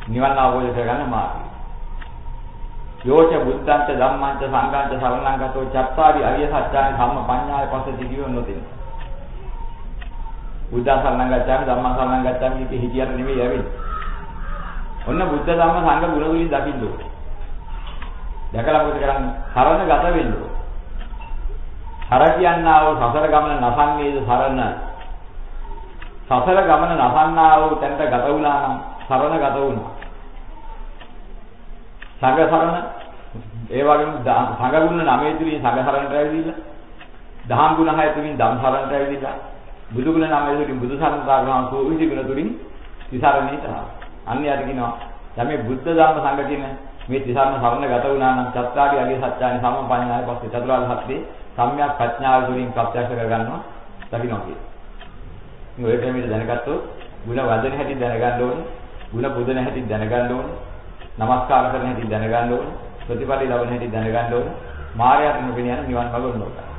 නිවන් අවබෝධ කරගන්න මාර්ගය. යෝච බුද්ධංච ධම්මංච සංඝංච සරණං ගතෝ චත්තාරි අරිය සත්‍යාන ධම්ම පඤ්ඤාය පස්සති කියව නොදෙන. බුද්ධ සරණං ගච්ඡාමි ධම්මං සරණං ගච්ඡාමි කිය හිතියට නෙමෙයි යවෙන්නේ. ඔන්න බුද්ධ ධම්ම සංඝ ගුණ වලින් දකින්න ඕනේ. දැකලා මොකද කරන්නේ? සරණ ගත වෙන්න ඕනේ. හර කියන්නා වූ සසර ගමන නසන්නේද සරණ. සසර ගමන නසන්නා වූ තැනට ගත වුණා නම් සරණ ගත වුණා. සංඝ සරණ ඒ වගේම සංඝ ගුණ නමේ තුලින් සංඝ සරණට ඇවිදilla දහම් ගුණ හය තුලින් ධම් සරණට ඇවිදilla බුදු ගුණ නමේ තුලින් බුදු සරණට ආගම සෝවිසි ගුණ තුලින් තිසරණේට අන්නේ යට කියනවා දැන් මේ බුද්ධ ධම්ම සංඝ කියන මේ තිසරණ සරණ ගත වුණා නම් චත්තාරි අගේ සත්‍යානි සම්පඤ්ඤාය පස්සේ චතුරාර්ය සත්‍යේ සම්‍යක් ප්‍රඥාව තුලින් ප්‍රත්‍යක්ෂ කරගන්නවා දකින්නවා කියන්නේ. මේ ඔය ක්‍රමයට දැනගත්තොත් ಗುಣ වදන හැටි දැනගන්න ඕනේ. ಗುಣ පුදන හැටි දැනගන්න ඕනේ. නමස්කාර කරන හැටි දැනගන්න ඕනේ. ප්‍රතිපලයි ලබන හැටි දැනගන්න ඕනේ. මායයට නොගෙන යන නිවන් මඟ උන්නෝක.